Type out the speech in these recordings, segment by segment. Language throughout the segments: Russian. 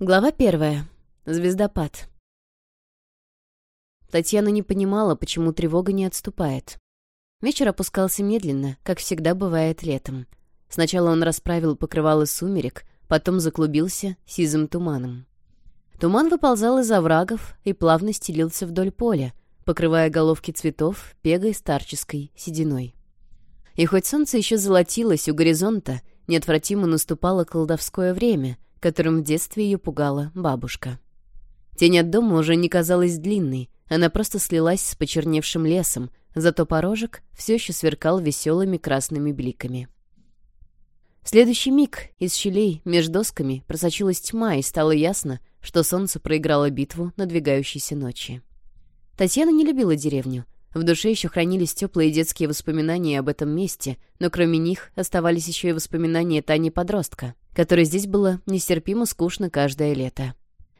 Глава первая. Звездопад. Татьяна не понимала, почему тревога не отступает. Вечер опускался медленно, как всегда бывает летом. Сначала он расправил покрывало сумерек, потом заклубился сизым туманом. Туман выползал из оврагов и плавно стелился вдоль поля, покрывая головки цветов пегой старческой сединой. И хоть солнце еще золотилось у горизонта, неотвратимо наступало колдовское время — которым в детстве ее пугала бабушка. Тень от дома уже не казалась длинной, она просто слилась с почерневшим лесом, зато порожек все еще сверкал веселыми красными бликами. В следующий миг из щелей между досками просочилась тьма, и стало ясно, что солнце проиграло битву надвигающейся ночи. Татьяна не любила деревню. В душе еще хранились теплые детские воспоминания об этом месте, но кроме них оставались еще и воспоминания Тани-подростка — которой здесь было нестерпимо скучно каждое лето.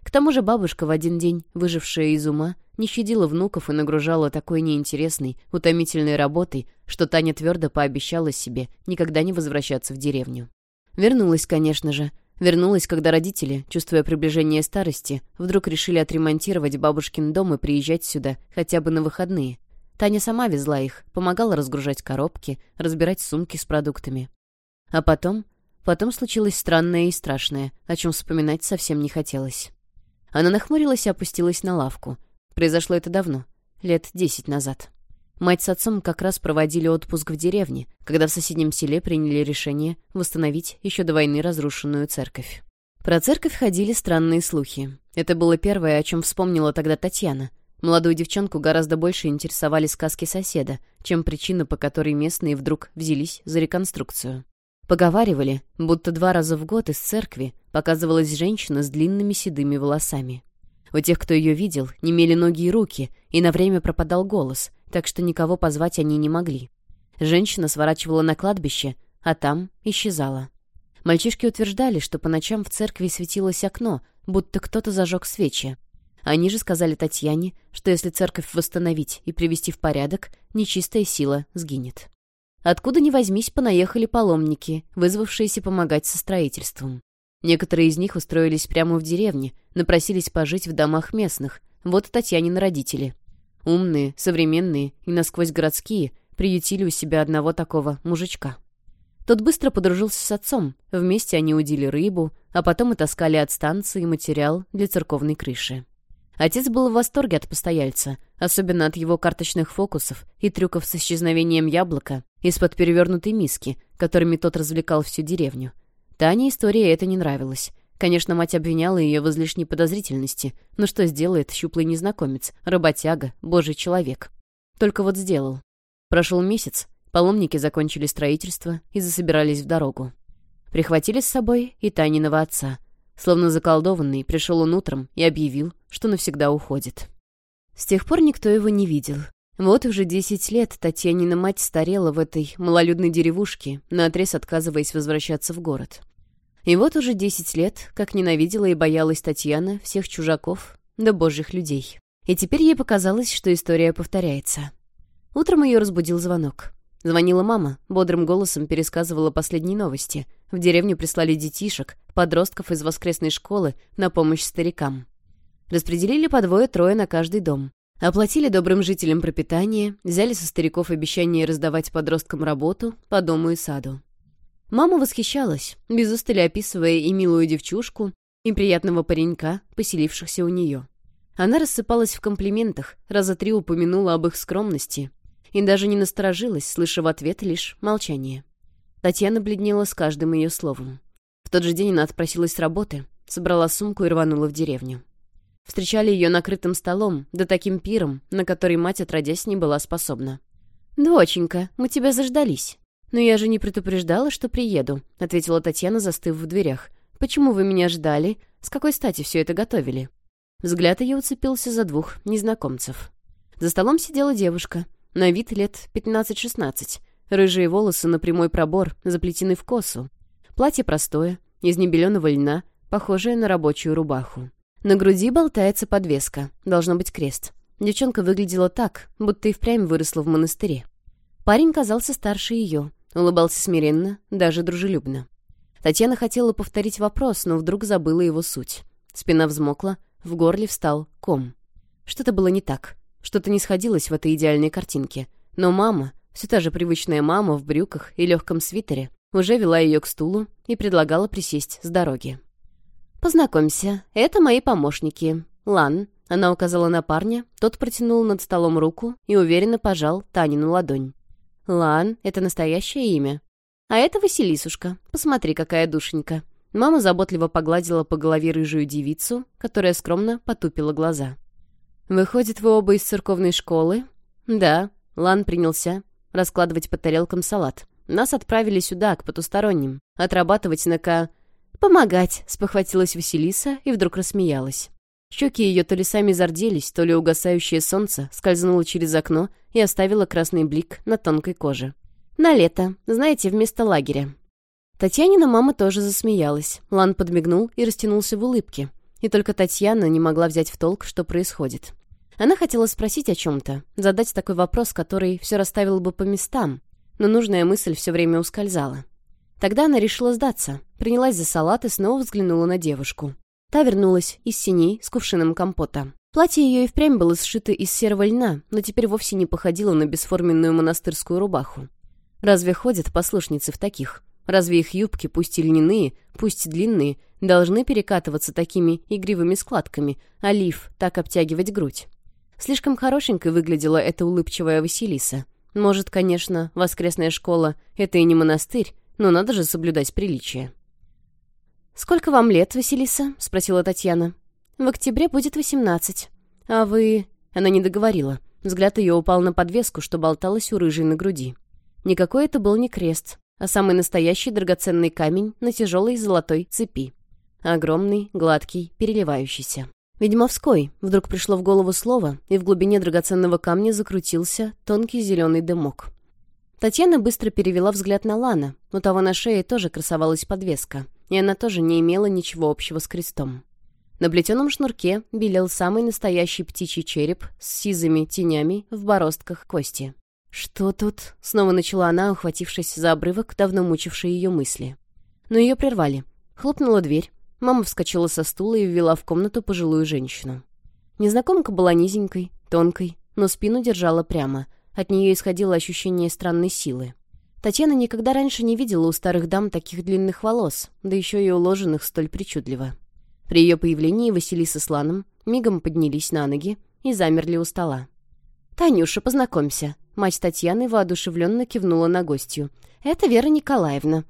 К тому же бабушка в один день, выжившая из ума, не щадила внуков и нагружала такой неинтересной, утомительной работой, что Таня твердо пообещала себе никогда не возвращаться в деревню. Вернулась, конечно же. Вернулась, когда родители, чувствуя приближение старости, вдруг решили отремонтировать бабушкин дом и приезжать сюда хотя бы на выходные. Таня сама везла их, помогала разгружать коробки, разбирать сумки с продуктами. А потом Потом случилось странное и страшное, о чем вспоминать совсем не хотелось. Она нахмурилась и опустилась на лавку. Произошло это давно, лет десять назад. Мать с отцом как раз проводили отпуск в деревне, когда в соседнем селе приняли решение восстановить еще до войны разрушенную церковь. Про церковь ходили странные слухи. Это было первое, о чем вспомнила тогда Татьяна. Молодую девчонку гораздо больше интересовали сказки соседа, чем причина, по которой местные вдруг взялись за реконструкцию. Поговаривали, будто два раза в год из церкви показывалась женщина с длинными седыми волосами. У тех, кто ее видел, немели ноги и руки, и на время пропадал голос, так что никого позвать они не могли. Женщина сворачивала на кладбище, а там исчезала. Мальчишки утверждали, что по ночам в церкви светилось окно, будто кто-то зажег свечи. Они же сказали Татьяне, что если церковь восстановить и привести в порядок, нечистая сила сгинет. Откуда ни возьмись, понаехали паломники, вызвавшиеся помогать со строительством. Некоторые из них устроились прямо в деревне, напросились пожить в домах местных. Вот и Татьянины родители. Умные, современные и насквозь городские приютили у себя одного такого мужичка. Тот быстро подружился с отцом. Вместе они удили рыбу, а потом и таскали от станции материал для церковной крыши. Отец был в восторге от постояльца, особенно от его карточных фокусов и трюков с исчезновением яблока, из-под перевернутой миски, которыми тот развлекал всю деревню. Тане история это не нравилась. Конечно, мать обвиняла ее в излишней подозрительности, но что сделает щуплый незнакомец, работяга, божий человек? Только вот сделал. Прошел месяц, паломники закончили строительство и засобирались в дорогу. Прихватили с собой и Таниного отца. Словно заколдованный, пришел он утром и объявил, что навсегда уходит. С тех пор никто его не видел, вот уже десять лет Татьянина мать старела в этой малолюдной деревушке, наотрез отказываясь возвращаться в город. И вот уже десять лет, как ненавидела и боялась Татьяна всех чужаков да божьих людей. И теперь ей показалось, что история повторяется. Утром ее разбудил звонок. Звонила мама, бодрым голосом пересказывала последние новости. В деревню прислали детишек, подростков из воскресной школы на помощь старикам. Распределили по двое-трое на каждый дом. Оплатили добрым жителям пропитание, взяли со стариков обещание раздавать подросткам работу по дому и саду. Мама восхищалась, без устали описывая и милую девчушку, и приятного паренька, поселившихся у нее. Она рассыпалась в комплиментах, раза три упомянула об их скромности, и даже не насторожилась, слыша в ответ лишь молчание. Татьяна бледнела с каждым ее словом. В тот же день она отпросилась с работы, собрала сумку и рванула в деревню встречали ее накрытым столом, да таким пиром, на который мать отродясь не была способна. «Доченька, мы тебя заждались». «Но я же не предупреждала, что приеду», — ответила Татьяна, застыв в дверях. «Почему вы меня ждали? С какой стати все это готовили?» Взгляд ее уцепился за двух незнакомцев. За столом сидела девушка, на вид лет 15-16. Рыжие волосы на прямой пробор, заплетены в косу. Платье простое, из небеленого льна, похожее на рабочую рубаху. На груди болтается подвеска, должно быть крест. Девчонка выглядела так, будто и впрямь выросла в монастыре. Парень казался старше ее, улыбался смиренно, даже дружелюбно. Татьяна хотела повторить вопрос, но вдруг забыла его суть. Спина взмокла, в горле встал ком. Что-то было не так, что-то не сходилось в этой идеальной картинке. Но мама, все та же привычная мама в брюках и легком свитере, уже вела ее к стулу и предлагала присесть с дороги. Познакомься, это мои помощники. Лан». Она указала на парня, тот протянул над столом руку и уверенно пожал Танину ладонь. «Лан — это настоящее имя. А это Василисушка. Посмотри, какая душенька». Мама заботливо погладила по голове рыжую девицу, которая скромно потупила глаза. «Выходит, вы оба из церковной школы?» «Да». Лан принялся раскладывать по тарелкам салат. «Нас отправили сюда, к потусторонним, отрабатывать на ка... «Помогать!» — спохватилась Василиса и вдруг рассмеялась. Щеки ее то ли сами зарделись, то ли угасающее солнце скользнуло через окно и оставило красный блик на тонкой коже. «На лето, знаете, вместо лагеря». Татьянина мама тоже засмеялась. Лан подмигнул и растянулся в улыбке. И только Татьяна не могла взять в толк, что происходит. Она хотела спросить о чем-то, задать такой вопрос, который все расставил бы по местам, но нужная мысль все время ускользала. Тогда она решила сдаться, принялась за салат и снова взглянула на девушку. Та вернулась из синей с кувшином компота. Платье ее и впрямь было сшито из серого льна, но теперь вовсе не походило на бесформенную монастырскую рубаху. Разве ходят послушницы в таких? Разве их юбки, пусть и льняные, пусть длинные, должны перекатываться такими игривыми складками, а лиф так обтягивать грудь? Слишком хорошенькой выглядела эта улыбчивая Василиса. Может, конечно, воскресная школа — это и не монастырь, но надо же соблюдать приличие. «Сколько вам лет, Василиса?» — спросила Татьяна. «В октябре будет восемнадцать. А вы...» — она не договорила. Взгляд ее упал на подвеску, что болталась у рыжей на груди. Никакой это был не крест, а самый настоящий драгоценный камень на тяжелой золотой цепи. Огромный, гладкий, переливающийся. «Ведьмовской» — вдруг пришло в голову слово, и в глубине драгоценного камня закрутился тонкий зеленый дымок. Татьяна быстро перевела взгляд на Лана, но того на шее тоже красовалась подвеска, и она тоже не имела ничего общего с крестом. На плетеном шнурке белел самый настоящий птичий череп с сизыми тенями в бороздках кости. «Что тут?» — снова начала она, ухватившись за обрывок, давно мучившей ее мысли. Но ее прервали. Хлопнула дверь. Мама вскочила со стула и ввела в комнату пожилую женщину. Незнакомка была низенькой, тонкой, но спину держала прямо — от нее исходило ощущение странной силы. Татьяна никогда раньше не видела у старых дам таких длинных волос, да еще и уложенных столь причудливо. При ее появлении Василиса с Ланом мигом поднялись на ноги и замерли у стола. «Танюша, познакомься!» Мать Татьяны воодушевленно кивнула на гостью. «Это Вера Николаевна,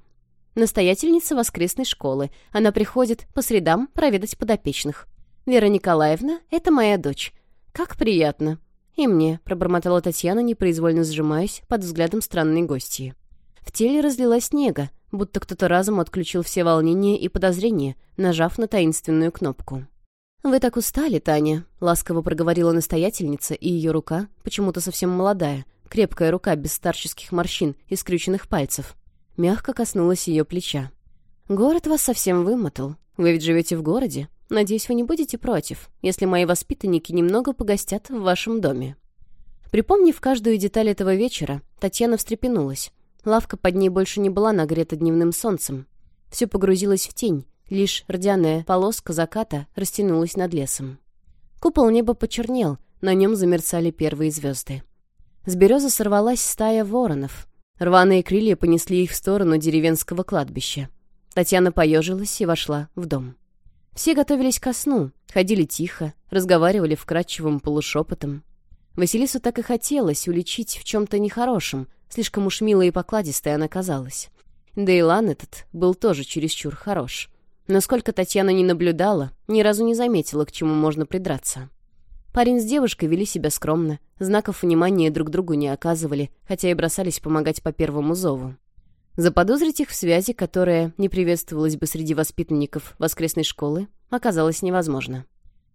настоятельница воскресной школы. Она приходит по средам проведать подопечных. Вера Николаевна — это моя дочь. Как приятно!» «И мне», — пробормотала Татьяна, непроизвольно сжимаясь под взглядом странной гости. В теле разлилась снега, будто кто-то разом отключил все волнения и подозрения, нажав на таинственную кнопку. «Вы так устали, Таня», — ласково проговорила настоятельница, и ее рука, почему-то совсем молодая, крепкая рука без старческих морщин и скрюченных пальцев, мягко коснулась ее плеча. «Город вас совсем вымотал. Вы ведь живете в городе. Надеюсь, вы не будете против, если мои воспитанники немного погостят в вашем доме». Припомнив каждую деталь этого вечера, Татьяна встрепенулась. Лавка под ней больше не была нагрета дневным солнцем. Все погрузилось в тень, лишь рдяная полоска заката растянулась над лесом. Купол неба почернел, на нем замерцали первые звезды. С березы сорвалась стая воронов. Рваные крылья понесли их в сторону деревенского кладбища. Татьяна поежилась и вошла в дом. Все готовились ко сну, ходили тихо, разговаривали вкрадчивым полушепотом. Василису так и хотелось уличить в чем-то нехорошем, слишком уж милой и покладистой она казалась. Да и Лан этот был тоже чересчур хорош. Насколько Татьяна не наблюдала, ни разу не заметила, к чему можно придраться. Парень с девушкой вели себя скромно, знаков внимания друг другу не оказывали, хотя и бросались помогать по первому зову. Заподозрить их в связи, которая не приветствовалась бы среди воспитанников воскресной школы, оказалось невозможно.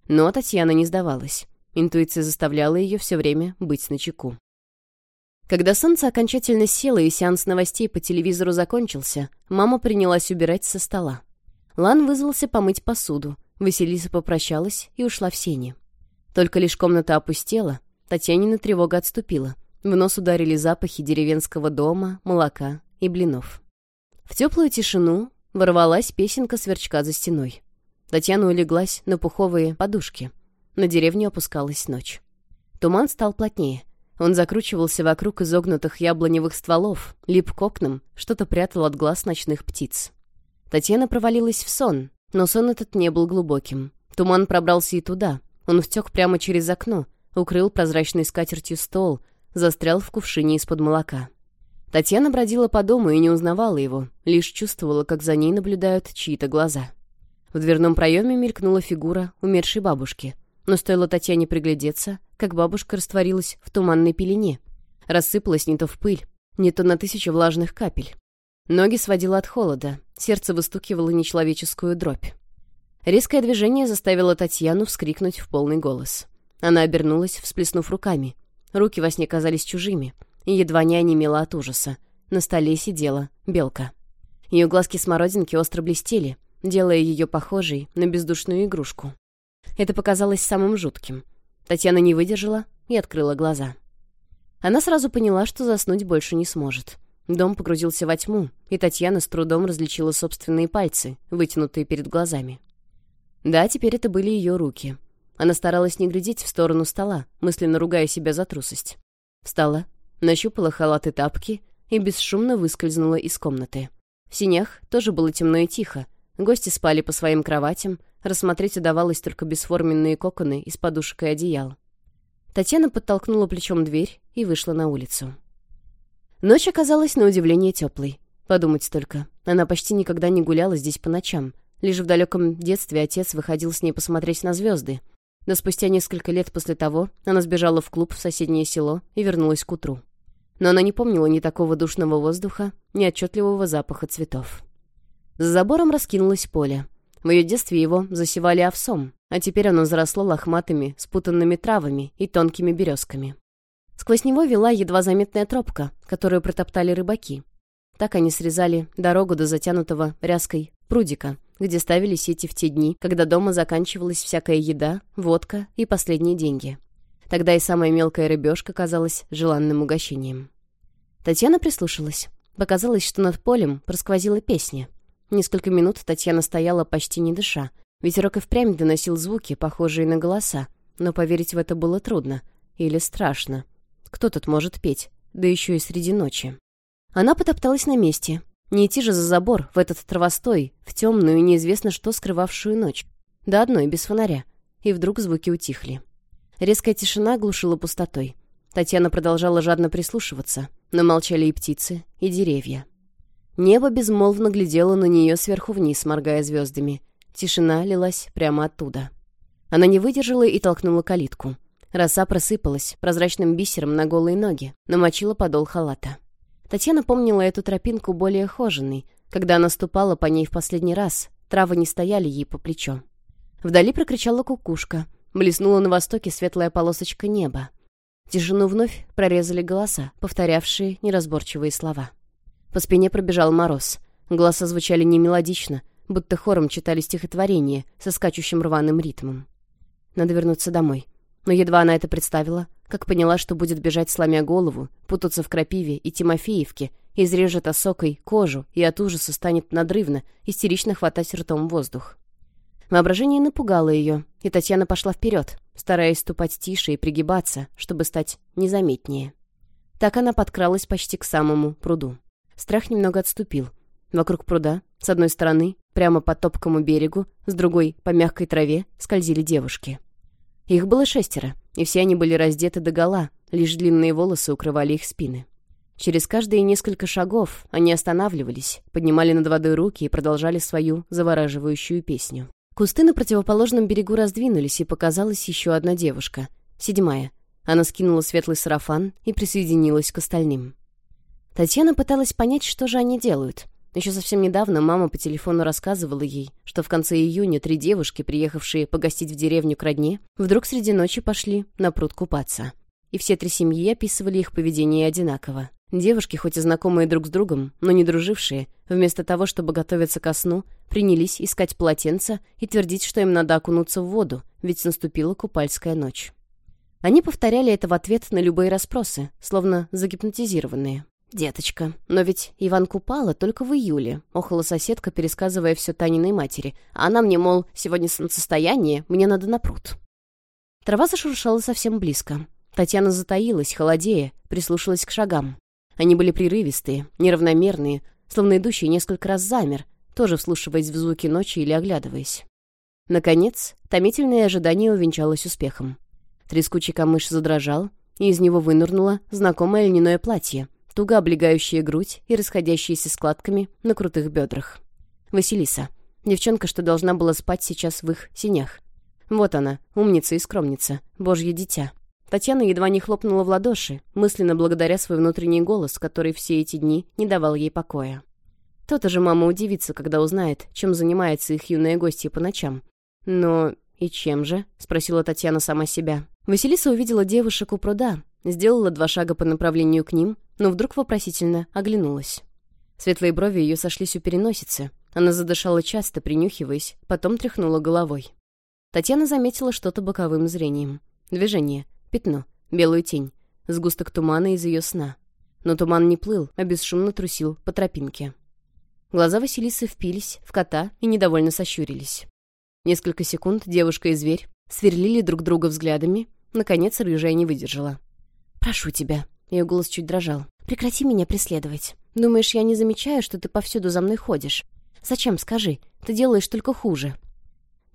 Но Татьяна не сдавалась. Интуиция заставляла ее все время быть начеку. Когда солнце окончательно село и сеанс новостей по телевизору закончился, мама принялась убирать со стола. Лан вызвался помыть посуду, Василиса попрощалась и ушла в сени. Только лишь комната опустела, Татьянина тревога отступила. В нос ударили запахи деревенского дома, молока, и блинов. В теплую тишину ворвалась песенка сверчка за стеной. Татьяна улеглась на пуховые подушки. На деревню опускалась ночь. Туман стал плотнее. Он закручивался вокруг изогнутых яблоневых стволов, лип к окнам, что-то прятал от глаз ночных птиц. Татьяна провалилась в сон, но сон этот не был глубоким. Туман пробрался и туда. Он втек прямо через окно, укрыл прозрачной скатертью стол, застрял в кувшине из-под молока. Татьяна бродила по дому и не узнавала его, лишь чувствовала, как за ней наблюдают чьи-то глаза. В дверном проеме мелькнула фигура умершей бабушки. Но стоило Татьяне приглядеться, как бабушка растворилась в туманной пелене. Рассыпалась не то в пыль, не то на тысячу влажных капель. Ноги сводила от холода, сердце выстукивало нечеловеческую дробь. Резкое движение заставило Татьяну вскрикнуть в полный голос. Она обернулась, всплеснув руками. Руки во сне казались чужими — едва не онемела от ужаса. На столе сидела белка. Ее глазки смородинки остро блестели, делая ее похожей на бездушную игрушку. Это показалось самым жутким. Татьяна не выдержала и открыла глаза. Она сразу поняла, что заснуть больше не сможет. Дом погрузился во тьму, и Татьяна с трудом различила собственные пальцы, вытянутые перед глазами. Да, теперь это были ее руки. Она старалась не глядеть в сторону стола, мысленно ругая себя за трусость. Встала, Нащупала халаты и тапки и бесшумно выскользнула из комнаты. В синях тоже было темно и тихо. Гости спали по своим кроватям, рассмотреть удавалось только бесформенные коконы из подушек и одеял. Татьяна подтолкнула плечом дверь и вышла на улицу. Ночь оказалась на удивление теплой. Подумать только, она почти никогда не гуляла здесь по ночам. Лишь в далеком детстве отец выходил с ней посмотреть на звезды — но спустя несколько лет после того она сбежала в клуб в соседнее село и вернулась к утру. Но она не помнила ни такого душного воздуха, ни отчетливого запаха цветов. За забором раскинулось поле. В ее детстве его засевали овсом, а теперь оно заросло лохматыми, спутанными травами и тонкими березками. Сквозь него вела едва заметная тропка, которую протоптали рыбаки. Так они срезали дорогу до затянутого ряской прудика, где ставили сети в те дни, когда дома заканчивалась всякая еда, водка и последние деньги. Тогда и самая мелкая рыбешка казалась желанным угощением. Татьяна прислушалась. Показалось, что над полем просквозила песня. Несколько минут Татьяна стояла почти не дыша. Ветерок и впрямь доносил звуки, похожие на голоса. Но поверить в это было трудно. Или страшно. Кто тут может петь? Да еще и среди ночи. Она потопталась на месте, не идти же за забор, в этот травостой, в темную, неизвестно что скрывавшую ночь. До одной, без фонаря. И вдруг звуки утихли. Резкая тишина глушила пустотой. Татьяна продолжала жадно прислушиваться, но молчали и птицы, и деревья. Небо безмолвно глядело на нее сверху вниз, моргая звездами. Тишина лилась прямо оттуда. Она не выдержала и толкнула калитку. Роса просыпалась прозрачным бисером на голые ноги, намочила подол халата. Татьяна помнила эту тропинку более хоженой. Когда она ступала по ней в последний раз, травы не стояли ей по плечо. Вдали прокричала кукушка. Блеснула на востоке светлая полосочка неба. Тишину вновь прорезали голоса, повторявшие неразборчивые слова. По спине пробежал мороз. Голоса звучали немелодично, будто хором читали стихотворение со скачущим рваным ритмом. Надо вернуться домой. Но едва она это представила, как поняла, что будет бежать, сломя голову, путаться в крапиве и Тимофеевке, изрежет осокой кожу и от ужаса станет надрывно, истерично хватать ртом воздух. Воображение напугало ее, и Татьяна пошла вперед, стараясь ступать тише и пригибаться, чтобы стать незаметнее. Так она подкралась почти к самому пруду. Страх немного отступил. Вокруг пруда, с одной стороны, прямо по топкому берегу, с другой — по мягкой траве, скользили девушки. Их было шестеро, и все они были раздеты до гола, лишь длинные волосы укрывали их спины. Через каждые несколько шагов они останавливались, поднимали над водой руки и продолжали свою завораживающую песню. Кусты на противоположном берегу раздвинулись, и показалась еще одна девушка. Седьмая. Она скинула светлый сарафан и присоединилась к остальным. Татьяна пыталась понять, что же они делают. Еще совсем недавно мама по телефону рассказывала ей, что в конце июня три девушки, приехавшие погостить в деревню к родне, вдруг среди ночи пошли на пруд купаться. И все три семьи описывали их поведение одинаково. Девушки, хоть и знакомые друг с другом, но не дружившие, вместо того, чтобы готовиться ко сну, принялись искать полотенца и твердить, что им надо окунуться в воду, ведь наступила купальская ночь. Они повторяли это в ответ на любые расспросы, словно загипнотизированные. «Деточка, но ведь Иван Купала только в июле», — охала соседка, пересказывая все Таниной матери. а «Она мне, мол, сегодня солнцестояние, мне надо на пруд». Трава зашуршала совсем близко. Татьяна затаилась, холодея, прислушалась к шагам. Они были прерывистые, неравномерные, словно идущий несколько раз замер, тоже вслушиваясь в звуки ночи или оглядываясь. Наконец, томительное ожидание увенчалось успехом. Трескучий камыш задрожал, и из него вынырнуло знакомое льняное платье — туго облегающая грудь и расходящиеся складками на крутых бедрах. Василиса. Девчонка, что должна была спать сейчас в их синях. Вот она, умница и скромница, божье дитя. Татьяна едва не хлопнула в ладоши, мысленно благодаря свой внутренний голос, который все эти дни не давал ей покоя. То-то же мама удивится, когда узнает, чем занимается их юная гостья по ночам. Но «И чем же?» — спросила Татьяна сама себя. Василиса увидела девушек у пруда, Сделала два шага по направлению к ним, но вдруг вопросительно оглянулась. Светлые брови ее сошлись у переносицы. Она задышала часто, принюхиваясь, потом тряхнула головой. Татьяна заметила что-то боковым зрением. Движение, пятно, белую тень, сгусток тумана из ее сна. Но туман не плыл, а бесшумно трусил по тропинке. Глаза Василисы впились в кота и недовольно сощурились. Несколько секунд девушка и зверь сверлили друг друга взглядами, наконец рыжая не выдержала. Прошу тебя». Ее голос чуть дрожал. «Прекрати меня преследовать. Думаешь, я не замечаю, что ты повсюду за мной ходишь? Зачем, скажи? Ты делаешь только хуже».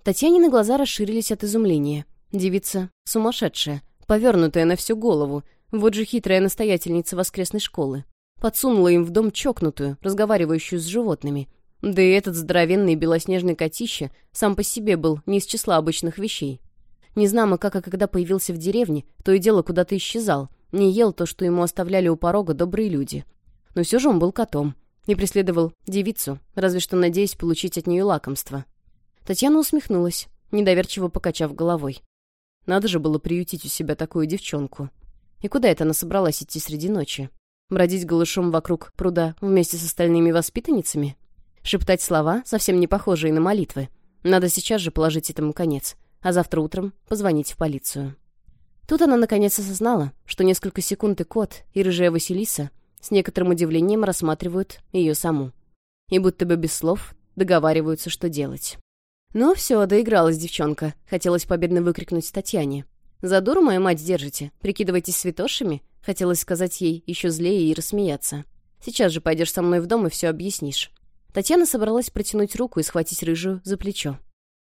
Татьянины глаза расширились от изумления. Девица сумасшедшая, повернутая на всю голову. Вот же хитрая настоятельница воскресной школы. Подсунула им в дом чокнутую, разговаривающую с животными. Да и этот здоровенный белоснежный котище сам по себе был не из числа обычных вещей. Незнамо как и когда появился в деревне, то и дело куда-то исчезал — не ел то, что ему оставляли у порога добрые люди. Но все же он был котом и преследовал девицу, разве что надеясь получить от нее лакомство. Татьяна усмехнулась, недоверчиво покачав головой. Надо же было приютить у себя такую девчонку. И куда это она собралась идти среди ночи? Бродить голышом вокруг пруда вместе с остальными воспитанницами? Шептать слова, совсем не похожие на молитвы. Надо сейчас же положить этому конец, а завтра утром позвонить в полицию. Тут она наконец осознала, что несколько секунд и кот, и рыжая Василиса с некоторым удивлением рассматривают ее саму. И будто бы без слов договариваются, что делать. «Ну Но все, доигралась девчонка, хотелось победно выкрикнуть Татьяне. «За дуру мою мать держите, прикидывайтесь святошами», хотелось сказать ей еще злее и рассмеяться. «Сейчас же пойдешь со мной в дом и все объяснишь». Татьяна собралась протянуть руку и схватить рыжую за плечо.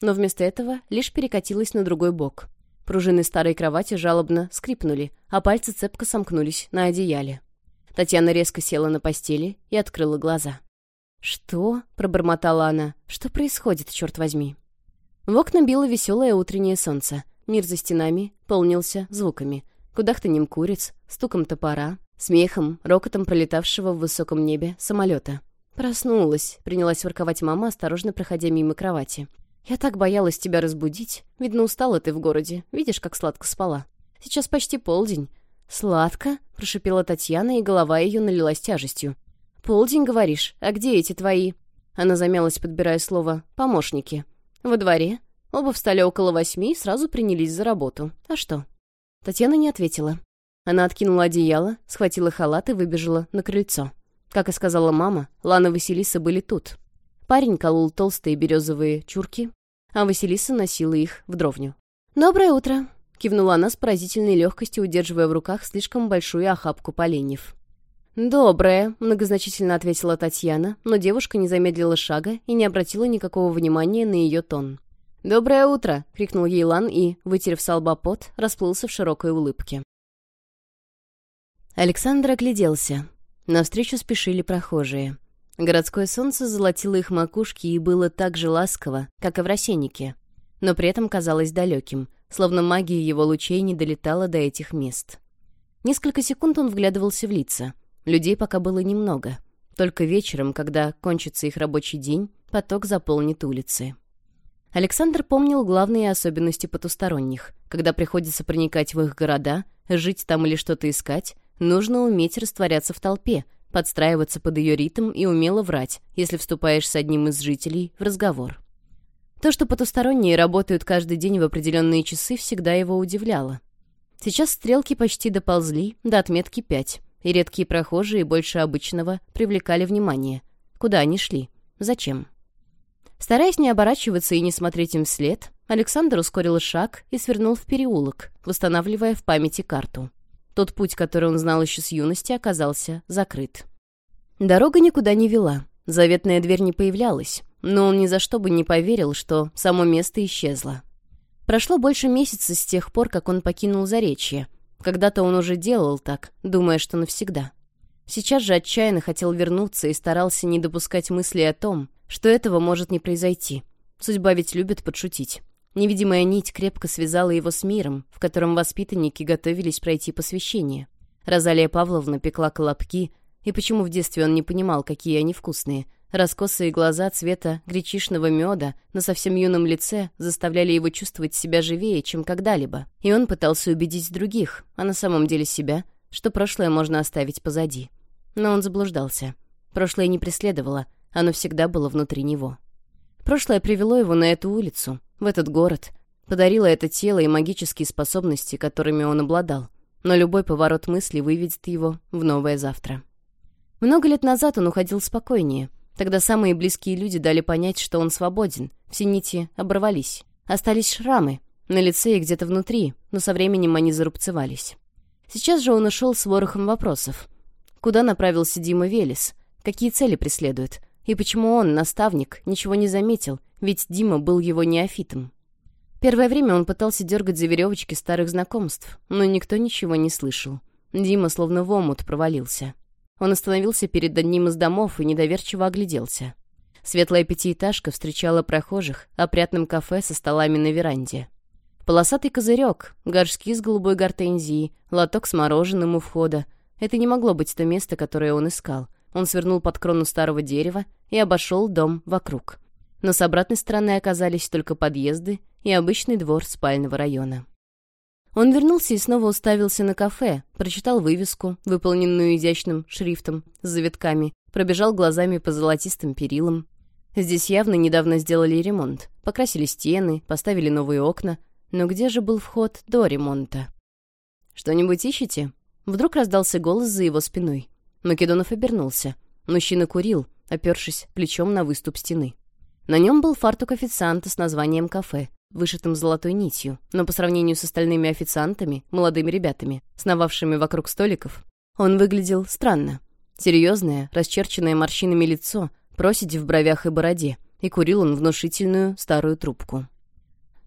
Но вместо этого лишь перекатилась на другой бок. Пружины старой кровати жалобно скрипнули, а пальцы цепко сомкнулись на одеяле. Татьяна резко села на постели и открыла глаза. «Что?» — пробормотала она. «Что происходит, черт возьми?» В окна било веселое утреннее солнце. Мир за стенами полнился звуками. Кудахтанем куриц, стуком топора, смехом, рокотом пролетавшего в высоком небе самолета. «Проснулась», — принялась ворковать мама, осторожно проходя мимо кровати. Я так боялась тебя разбудить. Видно, устала ты в городе. Видишь, как сладко спала. Сейчас почти полдень». «Сладко?» — прошипела Татьяна, и голова ее налилась тяжестью. «Полдень, говоришь? А где эти твои?» Она замялась, подбирая слово «помощники». «Во дворе?» Оба встали около восьми и сразу принялись за работу. «А что?» Татьяна не ответила. Она откинула одеяло, схватила халат и выбежала на крыльцо. Как и сказала мама, Лана и Василиса были тут. Парень колол толстые березовые чурки, а Василиса носила их в дровню. «Доброе утро!» — кивнула она с поразительной легкостью, удерживая в руках слишком большую охапку поленьев. «Доброе», — многозначительно ответила Татьяна, но девушка не замедлила шага и не обратила никакого внимания на ее тон. «Доброе утро!» — крикнул ей Лан и, вытерев со пот, расплылся в широкой улыбке. Александр огляделся. Навстречу спешили прохожие. Городское солнце золотило их макушки и было так же ласково, как и в рассеннике, но при этом казалось далеким, словно магия его лучей не долетала до этих мест. Несколько секунд он вглядывался в лица. Людей пока было немного. Только вечером, когда кончится их рабочий день, поток заполнит улицы. Александр помнил главные особенности потусторонних. Когда приходится проникать в их города, жить там или что-то искать, нужно уметь растворяться в толпе — подстраиваться под ее ритм и умело врать, если вступаешь с одним из жителей в разговор. То, что потусторонние работают каждый день в определенные часы, всегда его удивляло. Сейчас стрелки почти доползли до отметки 5, и редкие прохожие больше обычного привлекали внимание. Куда они шли? Зачем? Стараясь не оборачиваться и не смотреть им вслед, Александр ускорил шаг и свернул в переулок, восстанавливая в памяти карту. Тот путь, который он знал еще с юности, оказался закрыт. Дорога никуда не вела, заветная дверь не появлялась, но он ни за что бы не поверил, что само место исчезло. Прошло больше месяца с тех пор, как он покинул Заречье. Когда-то он уже делал так, думая, что навсегда. Сейчас же отчаянно хотел вернуться и старался не допускать мысли о том, что этого может не произойти. Судьба ведь любит подшутить. Невидимая нить крепко связала его с миром, в котором воспитанники готовились пройти посвящение. Розалия Павловна пекла колобки, и почему в детстве он не понимал, какие они вкусные. Раскосые глаза цвета гречишного меда на совсем юном лице заставляли его чувствовать себя живее, чем когда-либо. И он пытался убедить других, а на самом деле себя, что прошлое можно оставить позади. Но он заблуждался. Прошлое не преследовало, оно всегда было внутри него. Прошлое привело его на эту улицу — в этот город, подарила это тело и магические способности, которыми он обладал, но любой поворот мысли выведет его в новое завтра. Много лет назад он уходил спокойнее. Тогда самые близкие люди дали понять, что он свободен. Все нити оборвались. Остались шрамы на лице и где-то внутри, но со временем они зарубцевались. Сейчас же он ушел с ворохом вопросов. Куда направился Дима Велес? Какие цели преследует? И почему он, наставник, ничего не заметил ведь Дима был его неофитом. Первое время он пытался дергать за веревочки старых знакомств, но никто ничего не слышал. Дима словно в омут провалился. Он остановился перед одним из домов и недоверчиво огляделся. Светлая пятиэтажка встречала прохожих опрятным кафе со столами на веранде. Полосатый козырек, горшки с голубой гортензией, лоток с мороженым у входа. Это не могло быть то место, которое он искал. Он свернул под крону старого дерева и обошел дом вокруг но с обратной стороны оказались только подъезды и обычный двор спального района. Он вернулся и снова уставился на кафе, прочитал вывеску, выполненную изящным шрифтом с завитками, пробежал глазами по золотистым перилам. Здесь явно недавно сделали ремонт, покрасили стены, поставили новые окна, но где же был вход до ремонта? «Что-нибудь ищете?» Вдруг раздался голос за его спиной. Македонов обернулся. Мужчина курил, опершись плечом на выступ стены. На нем был фартук официанта с названием «Кафе», вышитым золотой нитью, но по сравнению с остальными официантами, молодыми ребятами, сновавшими вокруг столиков, он выглядел странно. Серьезное, расчерченное морщинами лицо, просить в бровях и бороде, и курил он внушительную старую трубку.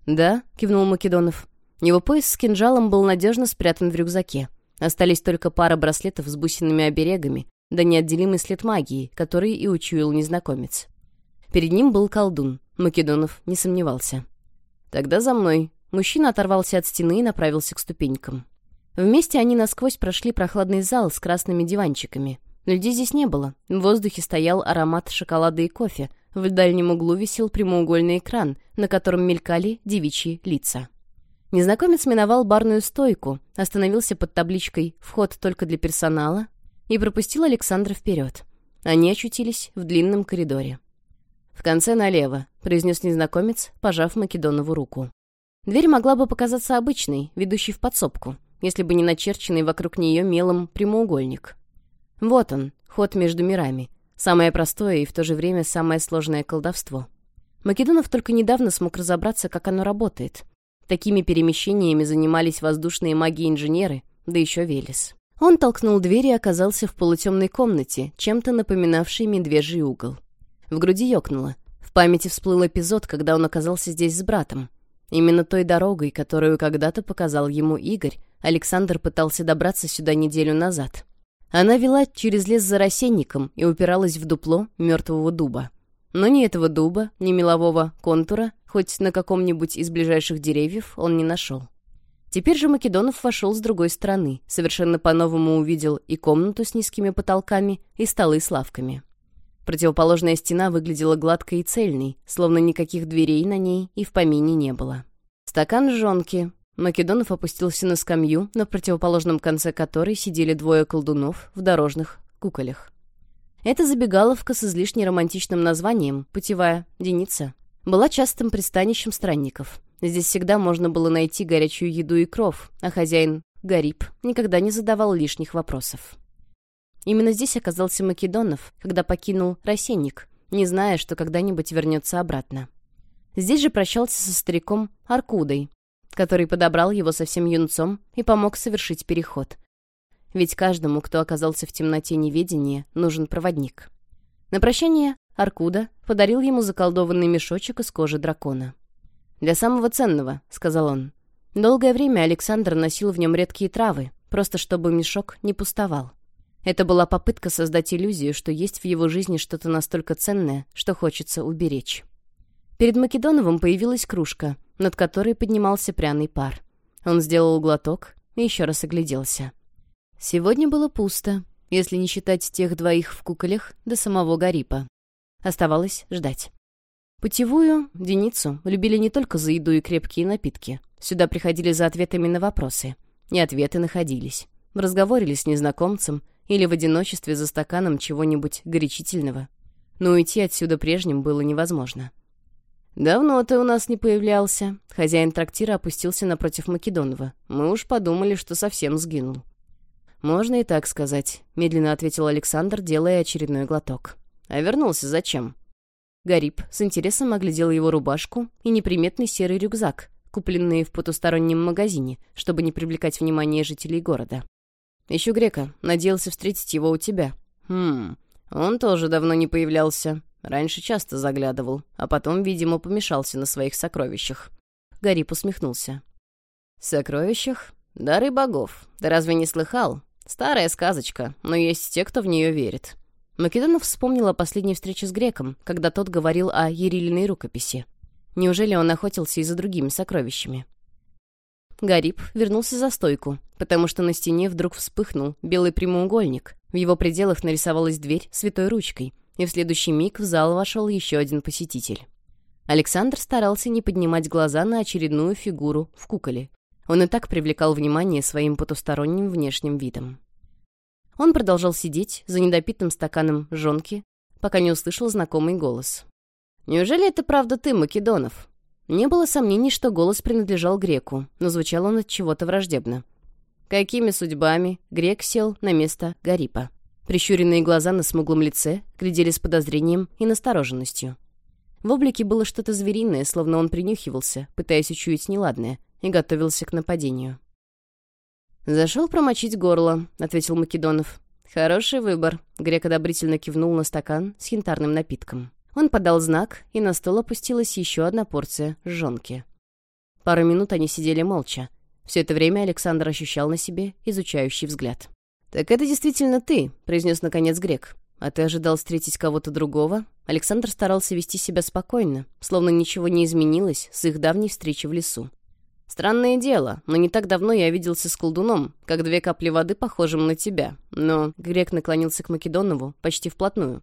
«Да», — кивнул Македонов. Его пояс с кинжалом был надежно спрятан в рюкзаке. Остались только пара браслетов с бусинными оберегами, да неотделимый след магии, который и учуял незнакомец. Перед ним был колдун. Македонов не сомневался. «Тогда за мной». Мужчина оторвался от стены и направился к ступенькам. Вместе они насквозь прошли прохладный зал с красными диванчиками. Людей здесь не было. В воздухе стоял аромат шоколада и кофе. В дальнем углу висел прямоугольный экран, на котором мелькали девичьи лица. Незнакомец миновал барную стойку, остановился под табличкой «Вход только для персонала» и пропустил Александра вперед. Они очутились в длинном коридоре. «В конце налево», — произнес незнакомец, пожав Македонову руку. Дверь могла бы показаться обычной, ведущей в подсобку, если бы не начерченный вокруг нее мелом прямоугольник. Вот он, ход между мирами. Самое простое и в то же время самое сложное колдовство. Македонов только недавно смог разобраться, как оно работает. Такими перемещениями занимались воздушные маги-инженеры, да еще Велес. Он толкнул дверь и оказался в полутемной комнате, чем-то напоминавшей медвежий угол. В груди ёкнуло. В памяти всплыл эпизод, когда он оказался здесь с братом. Именно той дорогой, которую когда-то показал ему Игорь, Александр пытался добраться сюда неделю назад. Она вела через лес за рассенником и упиралась в дупло мертвого дуба. Но ни этого дуба, ни мелового контура, хоть на каком-нибудь из ближайших деревьев, он не нашел. Теперь же Македонов вошел с другой стороны, совершенно по-новому увидел и комнату с низкими потолками, и столы с лавками. Противоположная стена выглядела гладкой и цельной, словно никаких дверей на ней и в помине не было. Стакан жонки. Македонов опустился на скамью, на противоположном конце которой сидели двое колдунов в дорожных куколях. Эта забегаловка с излишне романтичным названием «Путевая Деница» была частым пристанищем странников. Здесь всегда можно было найти горячую еду и кров, а хозяин, Гариб, никогда не задавал лишних вопросов. Именно здесь оказался Македонов, когда покинул Росенник, не зная, что когда-нибудь вернется обратно. Здесь же прощался со стариком Аркудой, который подобрал его совсем юнцом и помог совершить переход. Ведь каждому, кто оказался в темноте неведения, нужен проводник. На прощание Аркуда подарил ему заколдованный мешочек из кожи дракона. «Для самого ценного», — сказал он. Долгое время Александр носил в нем редкие травы, просто чтобы мешок не пустовал. Это была попытка создать иллюзию, что есть в его жизни что-то настолько ценное, что хочется уберечь. Перед Македоновым появилась кружка, над которой поднимался пряный пар. Он сделал глоток и еще раз огляделся. Сегодня было пусто, если не считать тех двоих в куколях до самого Гарипа. Оставалось ждать. Путевую, Деницу, любили не только за еду и крепкие напитки. Сюда приходили за ответами на вопросы. И ответы находились. Разговорили с незнакомцем, или в одиночестве за стаканом чего-нибудь горячительного. Но уйти отсюда прежним было невозможно. «Давно ты у нас не появлялся». Хозяин трактира опустился напротив Македонова. «Мы уж подумали, что совсем сгинул». «Можно и так сказать», — медленно ответил Александр, делая очередной глоток. «А вернулся зачем?» Гарип с интересом оглядел его рубашку и неприметный серый рюкзак, купленные в потустороннем магазине, чтобы не привлекать внимание жителей города. Ищу Грека. Надеялся встретить его у тебя. Хм, он тоже давно не появлялся. Раньше часто заглядывал, а потом, видимо, помешался на своих сокровищах. Гарип усмехнулся. «Сокровищах? Дары богов. Ты разве не слыхал? Старая сказочка, но есть те, кто в нее верит». Македонов вспомнил о последней встрече с греком, когда тот говорил о Ерилиной рукописи. Неужели он охотился и за другими сокровищами? Гарип вернулся за стойку, потому что на стене вдруг вспыхнул белый прямоугольник. В его пределах нарисовалась дверь святой ручкой, и в следующий миг в зал вошел еще один посетитель. Александр старался не поднимать глаза на очередную фигуру в куколе. Он и так привлекал внимание своим потусторонним внешним видом. Он продолжал сидеть за недопитым стаканом жонки, пока не услышал знакомый голос. «Неужели это правда ты, Македонов?» Не было сомнений, что голос принадлежал греку, но звучал он от чего-то враждебно. «Какими судьбами?» — грек сел на место Гарипа. Прищуренные глаза на смуглом лице глядели с подозрением и настороженностью. В облике было что-то звериное, словно он принюхивался, пытаясь учуять неладное, и готовился к нападению. «Зашел промочить горло», — ответил Македонов. «Хороший выбор», — грек одобрительно кивнул на стакан с янтарным напитком. Он подал знак, и на стол опустилась еще одна порция жонки. Пару минут они сидели молча. Все это время Александр ощущал на себе изучающий взгляд. «Так это действительно ты», — произнес наконец грек. «А ты ожидал встретить кого-то другого?» Александр старался вести себя спокойно, словно ничего не изменилось с их давней встречи в лесу. «Странное дело, но не так давно я виделся с колдуном, как две капли воды, похожим на тебя. Но...» Грек наклонился к Македонову почти вплотную.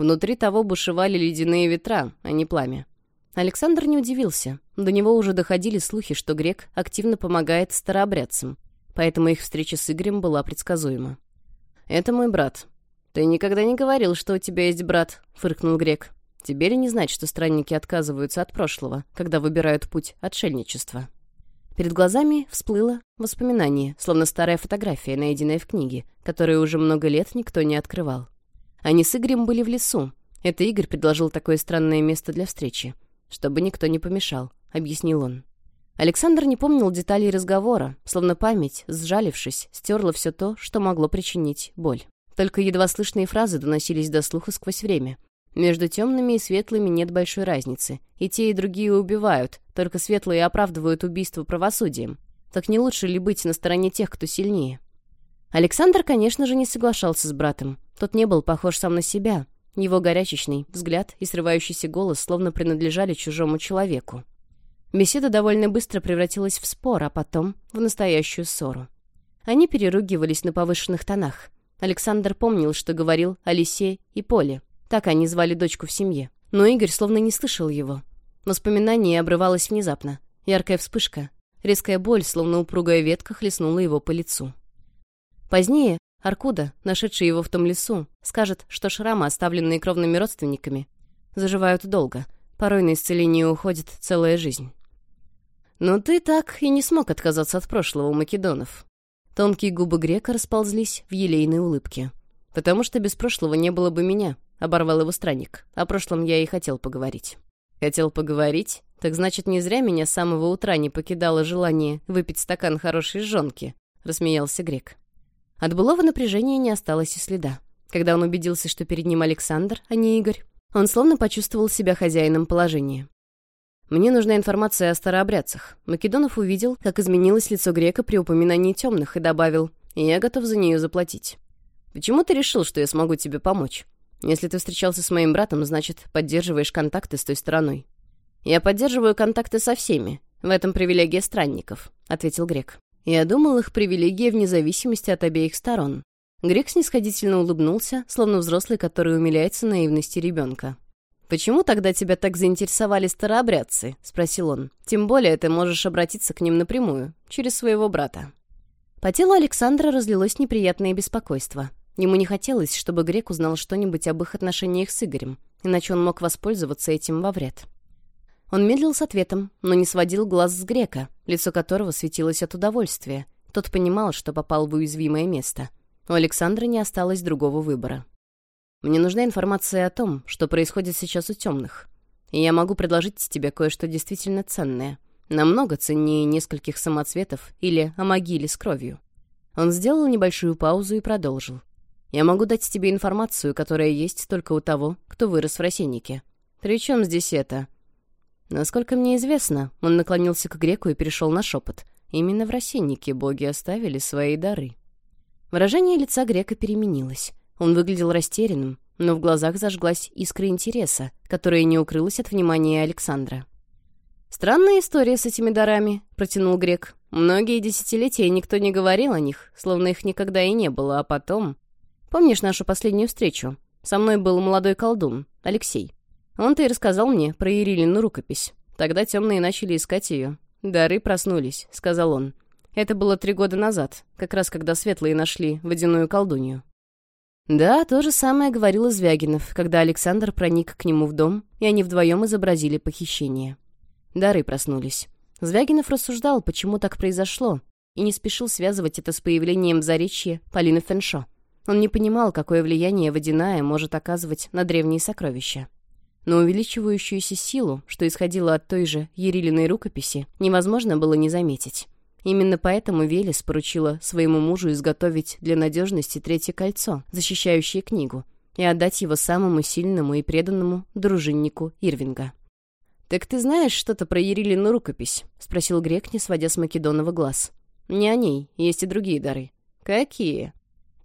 Внутри того бушевали ледяные ветра, а не пламя. Александр не удивился. До него уже доходили слухи, что грек активно помогает старообрядцам, поэтому их встреча с Игорем была предсказуема. «Это мой брат». «Ты никогда не говорил, что у тебя есть брат», — фыркнул грек. «Тебе ли не знать, что странники отказываются от прошлого, когда выбирают путь отшельничества?» Перед глазами всплыло воспоминание, словно старая фотография, найденная в книге, которую уже много лет никто не открывал. Они с Игорем были в лесу. Это Игорь предложил такое странное место для встречи. «Чтобы никто не помешал», — объяснил он. Александр не помнил деталей разговора, словно память, сжалившись, стерла все то, что могло причинить боль. Только едва слышные фразы доносились до слуха сквозь время. Между темными и светлыми нет большой разницы. И те, и другие убивают, только светлые оправдывают убийство правосудием. Так не лучше ли быть на стороне тех, кто сильнее? Александр, конечно же, не соглашался с братом. Тот не был похож сам на себя. Его горячечный взгляд и срывающийся голос словно принадлежали чужому человеку. Беседа довольно быстро превратилась в спор, а потом в настоящую ссору. Они переругивались на повышенных тонах. Александр помнил, что говорил Алисе и поле. Так они звали дочку в семье. Но Игорь словно не слышал его. Воспоминание обрывалось внезапно. Яркая вспышка. Резкая боль, словно упругая ветка, хлестнула его по лицу. Позднее Аркуда, нашедший его в том лесу, скажет, что шрамы, оставленные кровными родственниками, заживают долго. Порой на исцеление уходит целая жизнь. Но ты так и не смог отказаться от прошлого у македонов. Тонкие губы грека расползлись в елейной улыбке. Потому что без прошлого не было бы меня, оборвал его странник. О прошлом я и хотел поговорить. Хотел поговорить? Так значит, не зря меня с самого утра не покидало желание выпить стакан хорошей жонки, рассмеялся грек. От былого напряжения не осталось и следа. Когда он убедился, что перед ним Александр, а не Игорь, он словно почувствовал себя хозяином положения. «Мне нужна информация о старообрядцах». Македонов увидел, как изменилось лицо грека при упоминании темных, и добавил и «Я готов за нее заплатить». «Почему ты решил, что я смогу тебе помочь? Если ты встречался с моим братом, значит, поддерживаешь контакты с той стороной». «Я поддерживаю контакты со всеми. В этом привилегия странников», — ответил грек. Я думал, их привилегия вне зависимости от обеих сторон. Грек снисходительно улыбнулся, словно взрослый, который умиляется наивности ребенка. «Почему тогда тебя так заинтересовали старообрядцы?» — спросил он. «Тем более ты можешь обратиться к ним напрямую, через своего брата». По телу Александра разлилось неприятное беспокойство. Ему не хотелось, чтобы Грек узнал что-нибудь об их отношениях с Игорем, иначе он мог воспользоваться этим во вред. Он медлил с ответом, но не сводил глаз с грека, лицо которого светилось от удовольствия. Тот понимал, что попал в уязвимое место. У Александра не осталось другого выбора. «Мне нужна информация о том, что происходит сейчас у темных. И я могу предложить тебе кое-что действительно ценное. Намного ценнее нескольких самоцветов или о могиле с кровью». Он сделал небольшую паузу и продолжил. «Я могу дать тебе информацию, которая есть только у того, кто вырос в российнике. При чем здесь это?» Насколько мне известно, он наклонился к греку и перешел на шепот. Именно в рассеннике боги оставили свои дары. Выражение лица грека переменилось. Он выглядел растерянным, но в глазах зажглась искра интереса, которая не укрылась от внимания Александра. «Странная история с этими дарами», — протянул Грек. «Многие десятилетия никто не говорил о них, словно их никогда и не было, а потом...» «Помнишь нашу последнюю встречу? Со мной был молодой колдун, Алексей. Он-то и рассказал мне про Ирилину рукопись. Тогда темные начали искать ее. «Дары проснулись», — сказал он. Это было три года назад, как раз когда светлые нашли водяную колдунью. Да, то же самое говорил Звягинов, когда Александр проник к нему в дом, и они вдвоем изобразили похищение. Дары проснулись. Звягинов рассуждал, почему так произошло, и не спешил связывать это с появлением в Заречье Полины Феншо. Он не понимал, какое влияние водяная может оказывать на древние сокровища но увеличивающуюся силу, что исходило от той же Ерилиной рукописи, невозможно было не заметить. Именно поэтому Велес поручила своему мужу изготовить для надежности третье кольцо, защищающее книгу, и отдать его самому сильному и преданному дружиннику Ирвинга. «Так ты знаешь что-то про Ерилину рукопись?» — спросил Грек, не сводя с Македонова глаз. «Не о ней, есть и другие дары». «Какие?»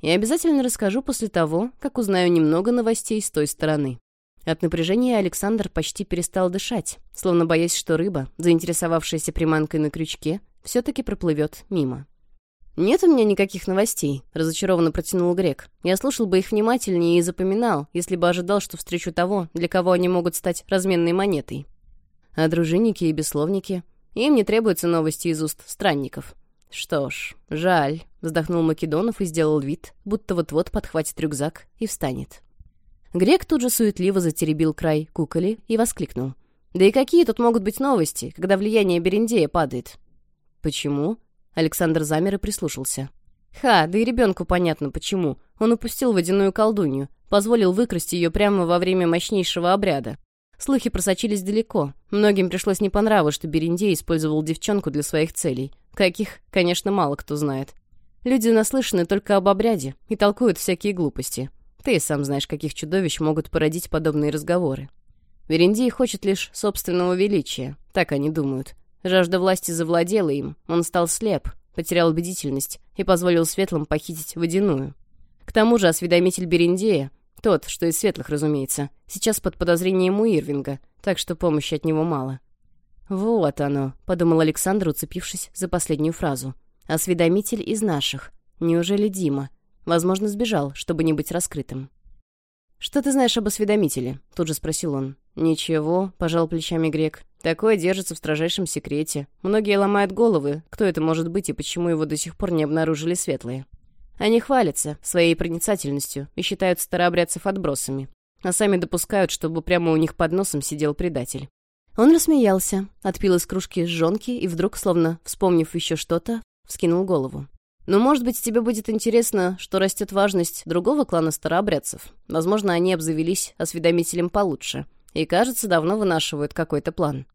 «Я обязательно расскажу после того, как узнаю немного новостей с той стороны». От напряжения Александр почти перестал дышать, словно боясь, что рыба, заинтересовавшаяся приманкой на крючке, все-таки проплывет мимо. «Нет у меня никаких новостей», — разочарованно протянул Грек. «Я слушал бы их внимательнее и запоминал, если бы ожидал, что встречу того, для кого они могут стать разменной монетой». А дружинники и бессловники? Им не требуются новости из уст странников. «Что ж, жаль», — вздохнул Македонов и сделал вид, будто вот-вот подхватит рюкзак и встанет. Грек тут же суетливо затеребил край куколи и воскликнул. «Да и какие тут могут быть новости, когда влияние Берендея падает?» «Почему?» Александр замер и прислушался. «Ха, да и ребенку понятно, почему. Он упустил водяную колдунью, позволил выкрасть ее прямо во время мощнейшего обряда. Слухи просочились далеко. Многим пришлось не по нраву, что Берендей использовал девчонку для своих целей. Каких, конечно, мало кто знает. Люди наслышаны только об обряде и толкуют всякие глупости. Ты сам знаешь, каких чудовищ могут породить подобные разговоры. Верендей хочет лишь собственного величия, так они думают. Жажда власти завладела им, он стал слеп, потерял бдительность и позволил светлым похитить водяную. К тому же осведомитель Берендея, тот, что из светлых, разумеется, сейчас под подозрением у Ирвинга, так что помощи от него мало. «Вот оно», — подумал Александр, уцепившись за последнюю фразу. «Осведомитель из наших. Неужели Дима? Возможно, сбежал, чтобы не быть раскрытым. «Что ты знаешь об осведомителе?» — тут же спросил он. «Ничего», — пожал плечами грек. «Такое держится в строжайшем секрете. Многие ломают головы, кто это может быть и почему его до сих пор не обнаружили светлые. Они хвалятся своей проницательностью и считают старообрядцев отбросами, а сами допускают, чтобы прямо у них под носом сидел предатель». Он рассмеялся, отпил из кружки жонки и вдруг, словно вспомнив еще что-то, вскинул голову. Но, может быть, тебе будет интересно, что растет важность другого клана старообрядцев. Возможно, они обзавелись осведомителем получше. И, кажется, давно вынашивают какой-то план.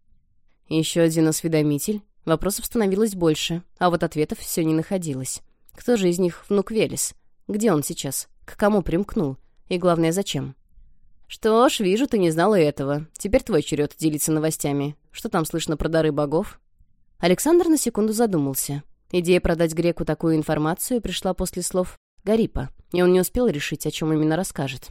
Еще один осведомитель. Вопросов становилось больше, а вот ответов все не находилось. Кто же из них внук Велес? Где он сейчас? К кому примкнул? И, главное, зачем? «Что ж, вижу, ты не знала этого. Теперь твой черед делиться новостями. Что там слышно про дары богов?» Александр на секунду задумался. Идея продать греку такую информацию пришла после слов Гарипа, и он не успел решить, о чем именно расскажет.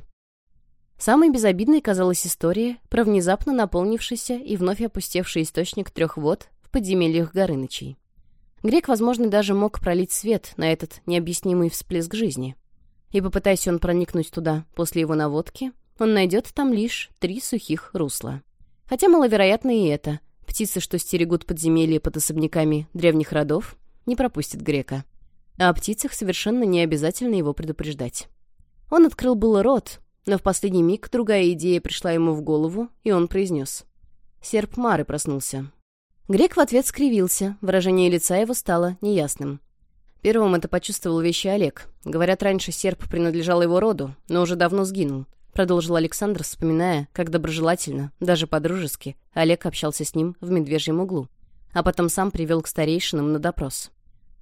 Самой безобидной казалась история про внезапно наполнившийся и вновь опустевший источник трех вод в подземельях Горынычей. Грек, возможно, даже мог пролить свет на этот необъяснимый всплеск жизни. И попытаясь он проникнуть туда после его наводки, он найдет там лишь три сухих русла. Хотя маловероятно и это. Птицы, что стерегут подземелья под особняками древних родов, не пропустит грека. А о птицах совершенно не обязательно его предупреждать. Он открыл было рот, но в последний миг другая идея пришла ему в голову, и он произнес. Серп Мары проснулся. Грек в ответ скривился, выражение лица его стало неясным. Первым это почувствовал вещи Олег. Говорят, раньше серп принадлежал его роду, но уже давно сгинул. Продолжил Александр, вспоминая, как доброжелательно, даже по-дружески, Олег общался с ним в медвежьем углу. А потом сам привел к старейшинам на допрос.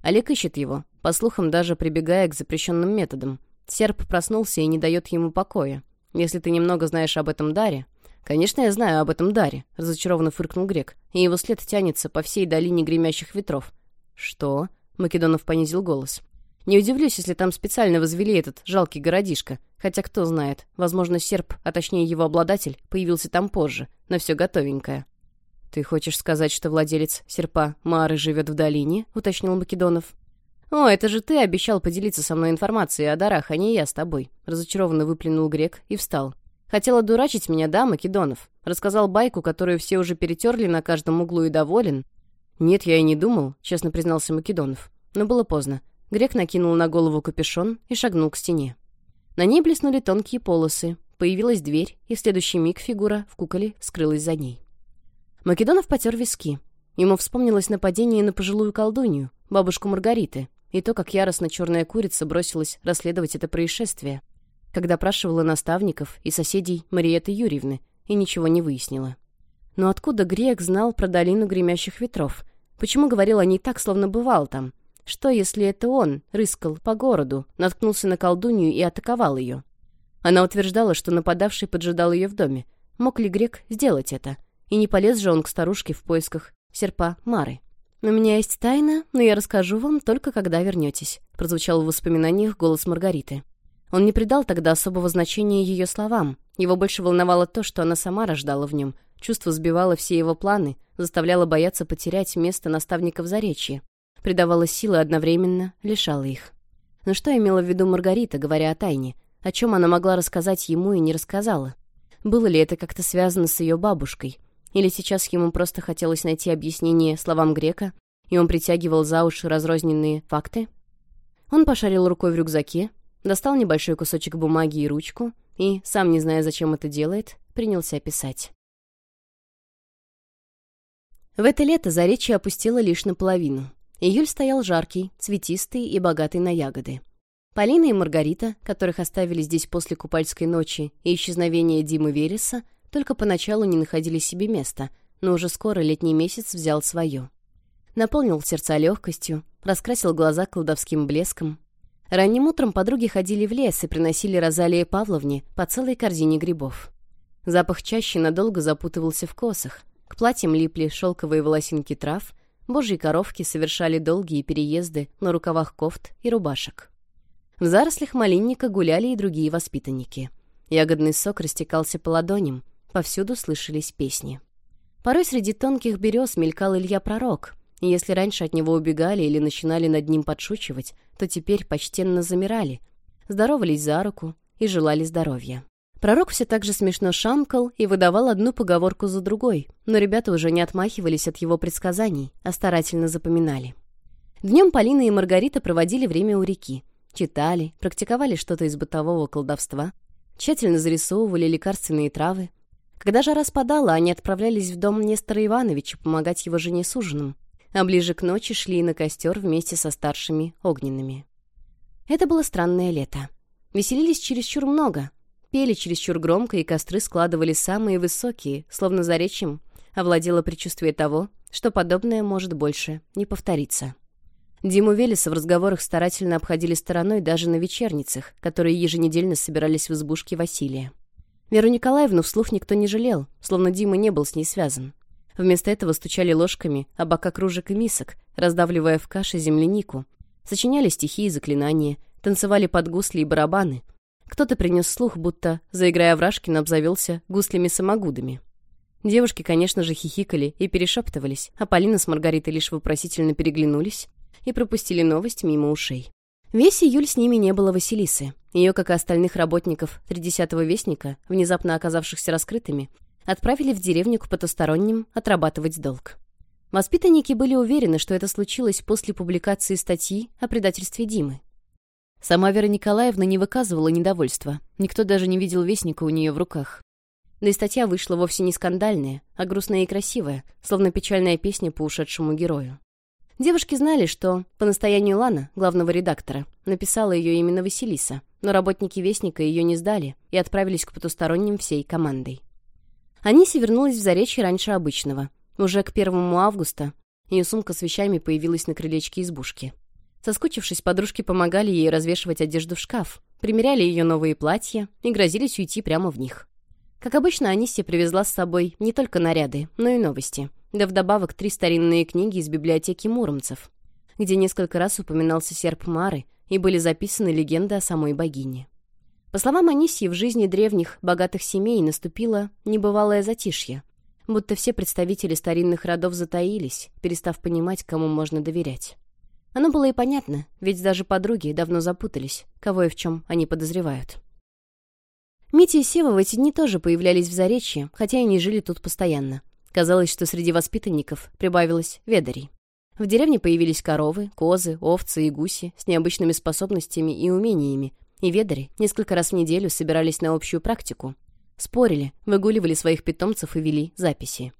Олег ищет его, по слухам, даже прибегая к запрещенным методам. Серп проснулся и не дает ему покоя. Если ты немного знаешь об этом даре... «Конечно, я знаю об этом даре», — разочарованно фыркнул Грек, и его след тянется по всей долине гремящих ветров. «Что?» — Македонов понизил голос. «Не удивлюсь, если там специально возвели этот жалкий городишко. Хотя кто знает, возможно, серп, а точнее его обладатель, появился там позже, на все готовенькое». «Ты хочешь сказать, что владелец серпа Мары живет в долине?» — уточнил Македонов. «О, это же ты обещал поделиться со мной информацией о дарах, а не я с тобой», — разочарованно выплюнул грек и встал. «Хотел одурачить меня, да, Македонов?» Рассказал байку, которую все уже перетерли на каждом углу и доволен. «Нет, я и не думал», — честно признался Македонов. Но было поздно. Грек накинул на голову капюшон и шагнул к стене. На ней блеснули тонкие полосы. Появилась дверь, и в следующий миг фигура в куколе скрылась за ней. Македонов потер виски. Ему вспомнилось нападение на пожилую колдунью, бабушку Маргариты, и то, как яростно черная курица бросилась расследовать это происшествие, когда опрашивала наставников и соседей Мариеты Юрьевны, и ничего не выяснила. Но откуда Грек знал про долину гремящих ветров? Почему говорил о ней так, словно бывал там? Что, если это он рыскал по городу, наткнулся на колдунью и атаковал ее? Она утверждала, что нападавший поджидал ее в доме. Мог ли Грек сделать это? — и не полез же он к старушке в поисках серпа Мары. «У меня есть тайна, но я расскажу вам только когда вернетесь», прозвучал в воспоминаниях голос Маргариты. Он не придал тогда особого значения ее словам. Его больше волновало то, что она сама рождала в нем. Чувство сбивало все его планы, заставляло бояться потерять место наставника в Заречье. Придавало силы одновременно, лишало их. Но что имела в виду Маргарита, говоря о тайне? О чем она могла рассказать ему и не рассказала? Было ли это как-то связано с ее бабушкой? Или сейчас ему просто хотелось найти объяснение словам грека, и он притягивал за уши разрозненные факты? Он пошарил рукой в рюкзаке, достал небольшой кусочек бумаги и ручку, и, сам не зная, зачем это делает, принялся писать. В это лето заречье опустило лишь наполовину. Июль стоял жаркий, цветистый и богатый на ягоды. Полина и Маргарита, которых оставили здесь после купальской ночи и исчезновения Димы Вереса, только поначалу не находили себе места, но уже скоро летний месяц взял свое. Наполнил сердца легкостью, раскрасил глаза колдовским блеском. Ранним утром подруги ходили в лес и приносили Розалии Павловне по целой корзине грибов. Запах чаще надолго запутывался в косах. К платьям липли шелковые волосинки трав, божьи коровки совершали долгие переезды на рукавах кофт и рубашек. В зарослях малинника гуляли и другие воспитанники. Ягодный сок растекался по ладоням, Повсюду слышались песни. Порой среди тонких берез мелькал Илья Пророк. И если раньше от него убегали или начинали над ним подшучивать, то теперь почтенно замирали, здоровались за руку и желали здоровья. Пророк все так же смешно шамкал и выдавал одну поговорку за другой, но ребята уже не отмахивались от его предсказаний, а старательно запоминали. Днем Полина и Маргарита проводили время у реки. Читали, практиковали что-то из бытового колдовства, тщательно зарисовывали лекарственные травы, когда жара спадала, они отправлялись в дом Нестора Ивановича помогать его жене с ужином, а ближе к ночи шли на костер вместе со старшими огненными. Это было странное лето. Веселились чересчур много, пели чересчур громко, и костры складывали самые высокие, словно заречьем, овладело предчувствие того, что подобное может больше не повториться. Диму Велеса в разговорах старательно обходили стороной даже на вечерницах, которые еженедельно собирались в избушке Василия. Веру Николаевну вслух никто не жалел, словно Дима не был с ней связан. Вместо этого стучали ложками о бока кружек и мисок, раздавливая в каше землянику. Сочиняли стихи и заклинания, танцевали под гусли и барабаны. Кто-то принес слух, будто, заиграя Рашкин обзавелся гуслями-самогудами. Девушки, конечно же, хихикали и перешептывались, а Полина с Маргаритой лишь вопросительно переглянулись и пропустили новость мимо ушей. Весь июль с ними не было Василисы. Ее, как и остальных работников 30-го Вестника, внезапно оказавшихся раскрытыми, отправили в деревню к потусторонним отрабатывать долг. Воспитанники были уверены, что это случилось после публикации статьи о предательстве Димы. Сама Вера Николаевна не выказывала недовольства. Никто даже не видел вестника у нее в руках. Да и статья вышла вовсе не скандальная, а грустная и красивая, словно печальная песня по ушедшему герою. Девушки знали, что, по настоянию Лана, главного редактора, написала ее именно Василиса, но работники Вестника ее не сдали и отправились к потусторонним всей командой. Аниси вернулась в Заречье раньше обычного. Уже к первому августа ее сумка с вещами появилась на крылечке избушки. Соскучившись, подружки помогали ей развешивать одежду в шкаф, примеряли ее новые платья и грозились уйти прямо в них. Как обычно, Анисия привезла с собой не только наряды, но и новости да вдобавок три старинные книги из библиотеки муромцев, где несколько раз упоминался серп Мары и были записаны легенды о самой богине. По словам Анисии, в жизни древних, богатых семей наступило небывалое затишье, будто все представители старинных родов затаились, перестав понимать, кому можно доверять. Оно было и понятно, ведь даже подруги давно запутались, кого и в чем они подозревают. Митя и Сева в эти дни тоже появлялись в Заречье, хотя и не жили тут постоянно. Казалось, что среди воспитанников прибавилось ведарей. В деревне появились коровы, козы, овцы и гуси с необычными способностями и умениями, и ведари несколько раз в неделю собирались на общую практику. Спорили, выгуливали своих питомцев и вели записи.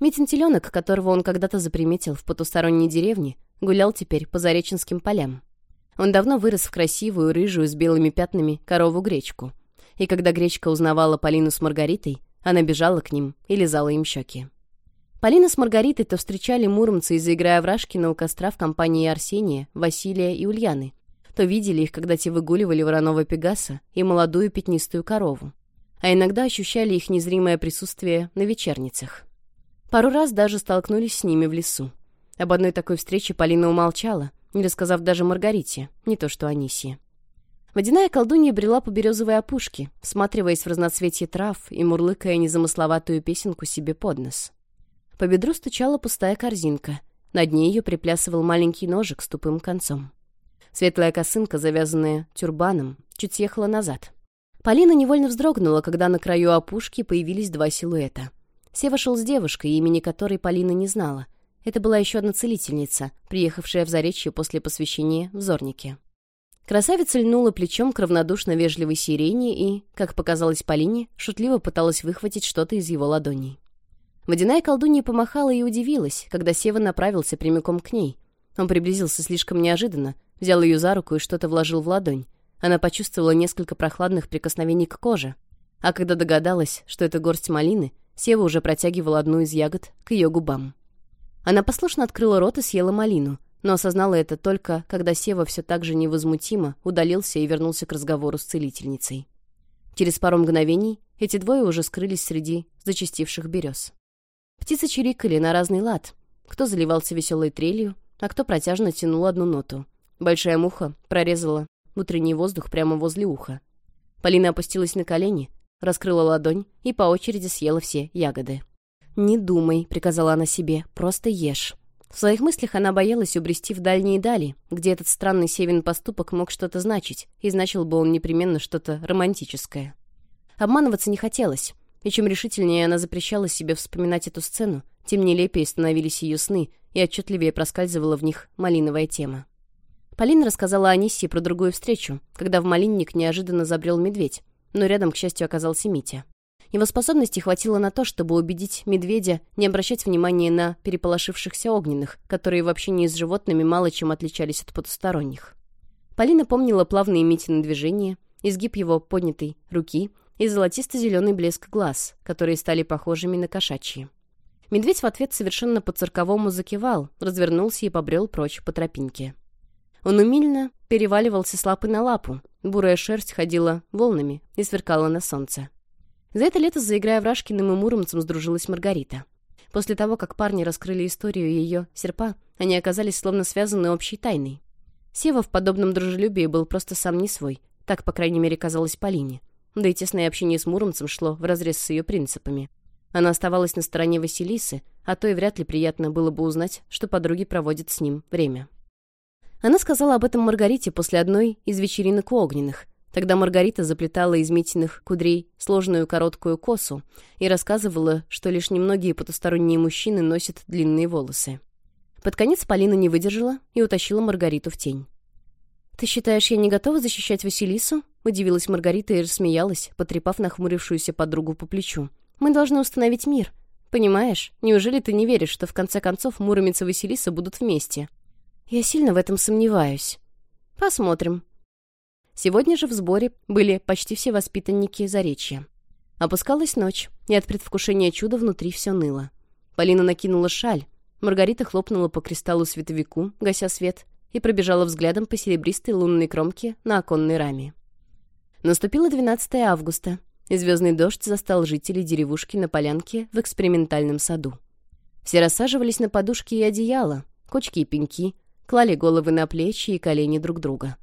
Митин теленок, которого он когда-то заприметил в потусторонней деревне, гулял теперь по Зареченским полям. Он давно вырос в красивую, рыжую, с белыми пятнами корову-гречку. И когда гречка узнавала Полину с Маргаритой, она бежала к ним и лизала им щеки. Полина с Маргаритой то встречали муромцы, изыграя Врашкина у костра в компании Арсения, Василия и Ульяны, то видели их, когда те выгуливали вороного пегаса и молодую пятнистую корову, а иногда ощущали их незримое присутствие на вечерницах. Пару раз даже столкнулись с ними в лесу. Об одной такой встрече Полина умолчала, не рассказав даже Маргарите, не то что Анисии. Водяная колдунья брела по березовой опушке, всматриваясь в разноцветье трав и мурлыкая незамысловатую песенку себе под нос. По бедру стучала пустая корзинка. Над ней ее приплясывал маленький ножик с тупым концом. Светлая косынка, завязанная тюрбаном, чуть съехала назад. Полина невольно вздрогнула, когда на краю опушки появились два силуэта. Сева шел с девушкой, имени которой Полина не знала. Это была еще одна целительница, приехавшая в Заречье после посвящения в Зорнике. Красавица льнула плечом к равнодушно вежливой сирене и, как показалось Полине, шутливо пыталась выхватить что-то из его ладоней. Водяная колдунья помахала и удивилась, когда Сева направился прямиком к ней. Он приблизился слишком неожиданно, взял ее за руку и что-то вложил в ладонь. Она почувствовала несколько прохладных прикосновений к коже. А когда догадалась, что это горсть малины, Сева уже протягивал одну из ягод к ее губам. Она послушно открыла рот и съела малину — но осознала это только, когда Сева все так же невозмутимо удалился и вернулся к разговору с целительницей. Через пару мгновений эти двое уже скрылись среди зачастивших берез. Птицы чирикали на разный лад. Кто заливался веселой трелью, а кто протяжно тянул одну ноту. Большая муха прорезала утренний воздух прямо возле уха. Полина опустилась на колени, раскрыла ладонь и по очереди съела все ягоды. «Не думай», — приказала она себе, — «просто ешь». В своих мыслях она боялась убрести в дальние дали, где этот странный Севин поступок мог что-то значить, и значил бы он непременно что-то романтическое. Обманываться не хотелось, и чем решительнее она запрещала себе вспоминать эту сцену, тем нелепее становились ее сны, и отчетливее проскальзывала в них малиновая тема. Полина рассказала Аниссе про другую встречу, когда в малинник неожиданно забрел медведь, но рядом, к счастью, оказался Митя. Его способности хватило на то, чтобы убедить медведя не обращать внимания на переполошившихся огненных, которые в общении с животными мало чем отличались от потусторонних. Полина помнила плавные Митины движения, изгиб его поднятой руки и золотисто-зеленый блеск глаз, которые стали похожими на кошачьи. Медведь в ответ совершенно по-цирковому закивал, развернулся и побрел прочь по тропинке. Он умильно переваливался с лапы на лапу, бурая шерсть ходила волнами и сверкала на солнце. За это лето, заиграя в Рашкиным и Муромцем, сдружилась Маргарита. После того, как парни раскрыли историю ее серпа, они оказались словно связаны общей тайной. Сева в подобном дружелюбии был просто сам не свой, так, по крайней мере, казалось Полине. Да и тесное общение с Муромцем шло вразрез с ее принципами. Она оставалась на стороне Василисы, а то и вряд ли приятно было бы узнать, что подруги проводят с ним время. Она сказала об этом Маргарите после одной из вечеринок у Огненных, Тогда Маргарита заплетала из Митиных кудрей сложную короткую косу и рассказывала, что лишь немногие потусторонние мужчины носят длинные волосы. Под конец Полина не выдержала и утащила Маргариту в тень. «Ты считаешь, я не готова защищать Василису?» — удивилась Маргарита и рассмеялась, потрепав нахмурившуюся подругу по плечу. «Мы должны установить мир. Понимаешь, неужели ты не веришь, что в конце концов Муромец и Василиса будут вместе?» «Я сильно в этом сомневаюсь». «Посмотрим», Сегодня же в сборе были почти все воспитанники Заречья. Опускалась ночь, и от предвкушения чуда внутри все ныло. Полина накинула шаль, Маргарита хлопнула по кристаллу световику, гася свет, и пробежала взглядом по серебристой лунной кромке на оконной раме. Наступило 12 августа, и звездный дождь застал жителей деревушки на полянке в экспериментальном саду. Все рассаживались на подушки и одеяло, кочки и пеньки, клали головы на плечи и колени друг друга.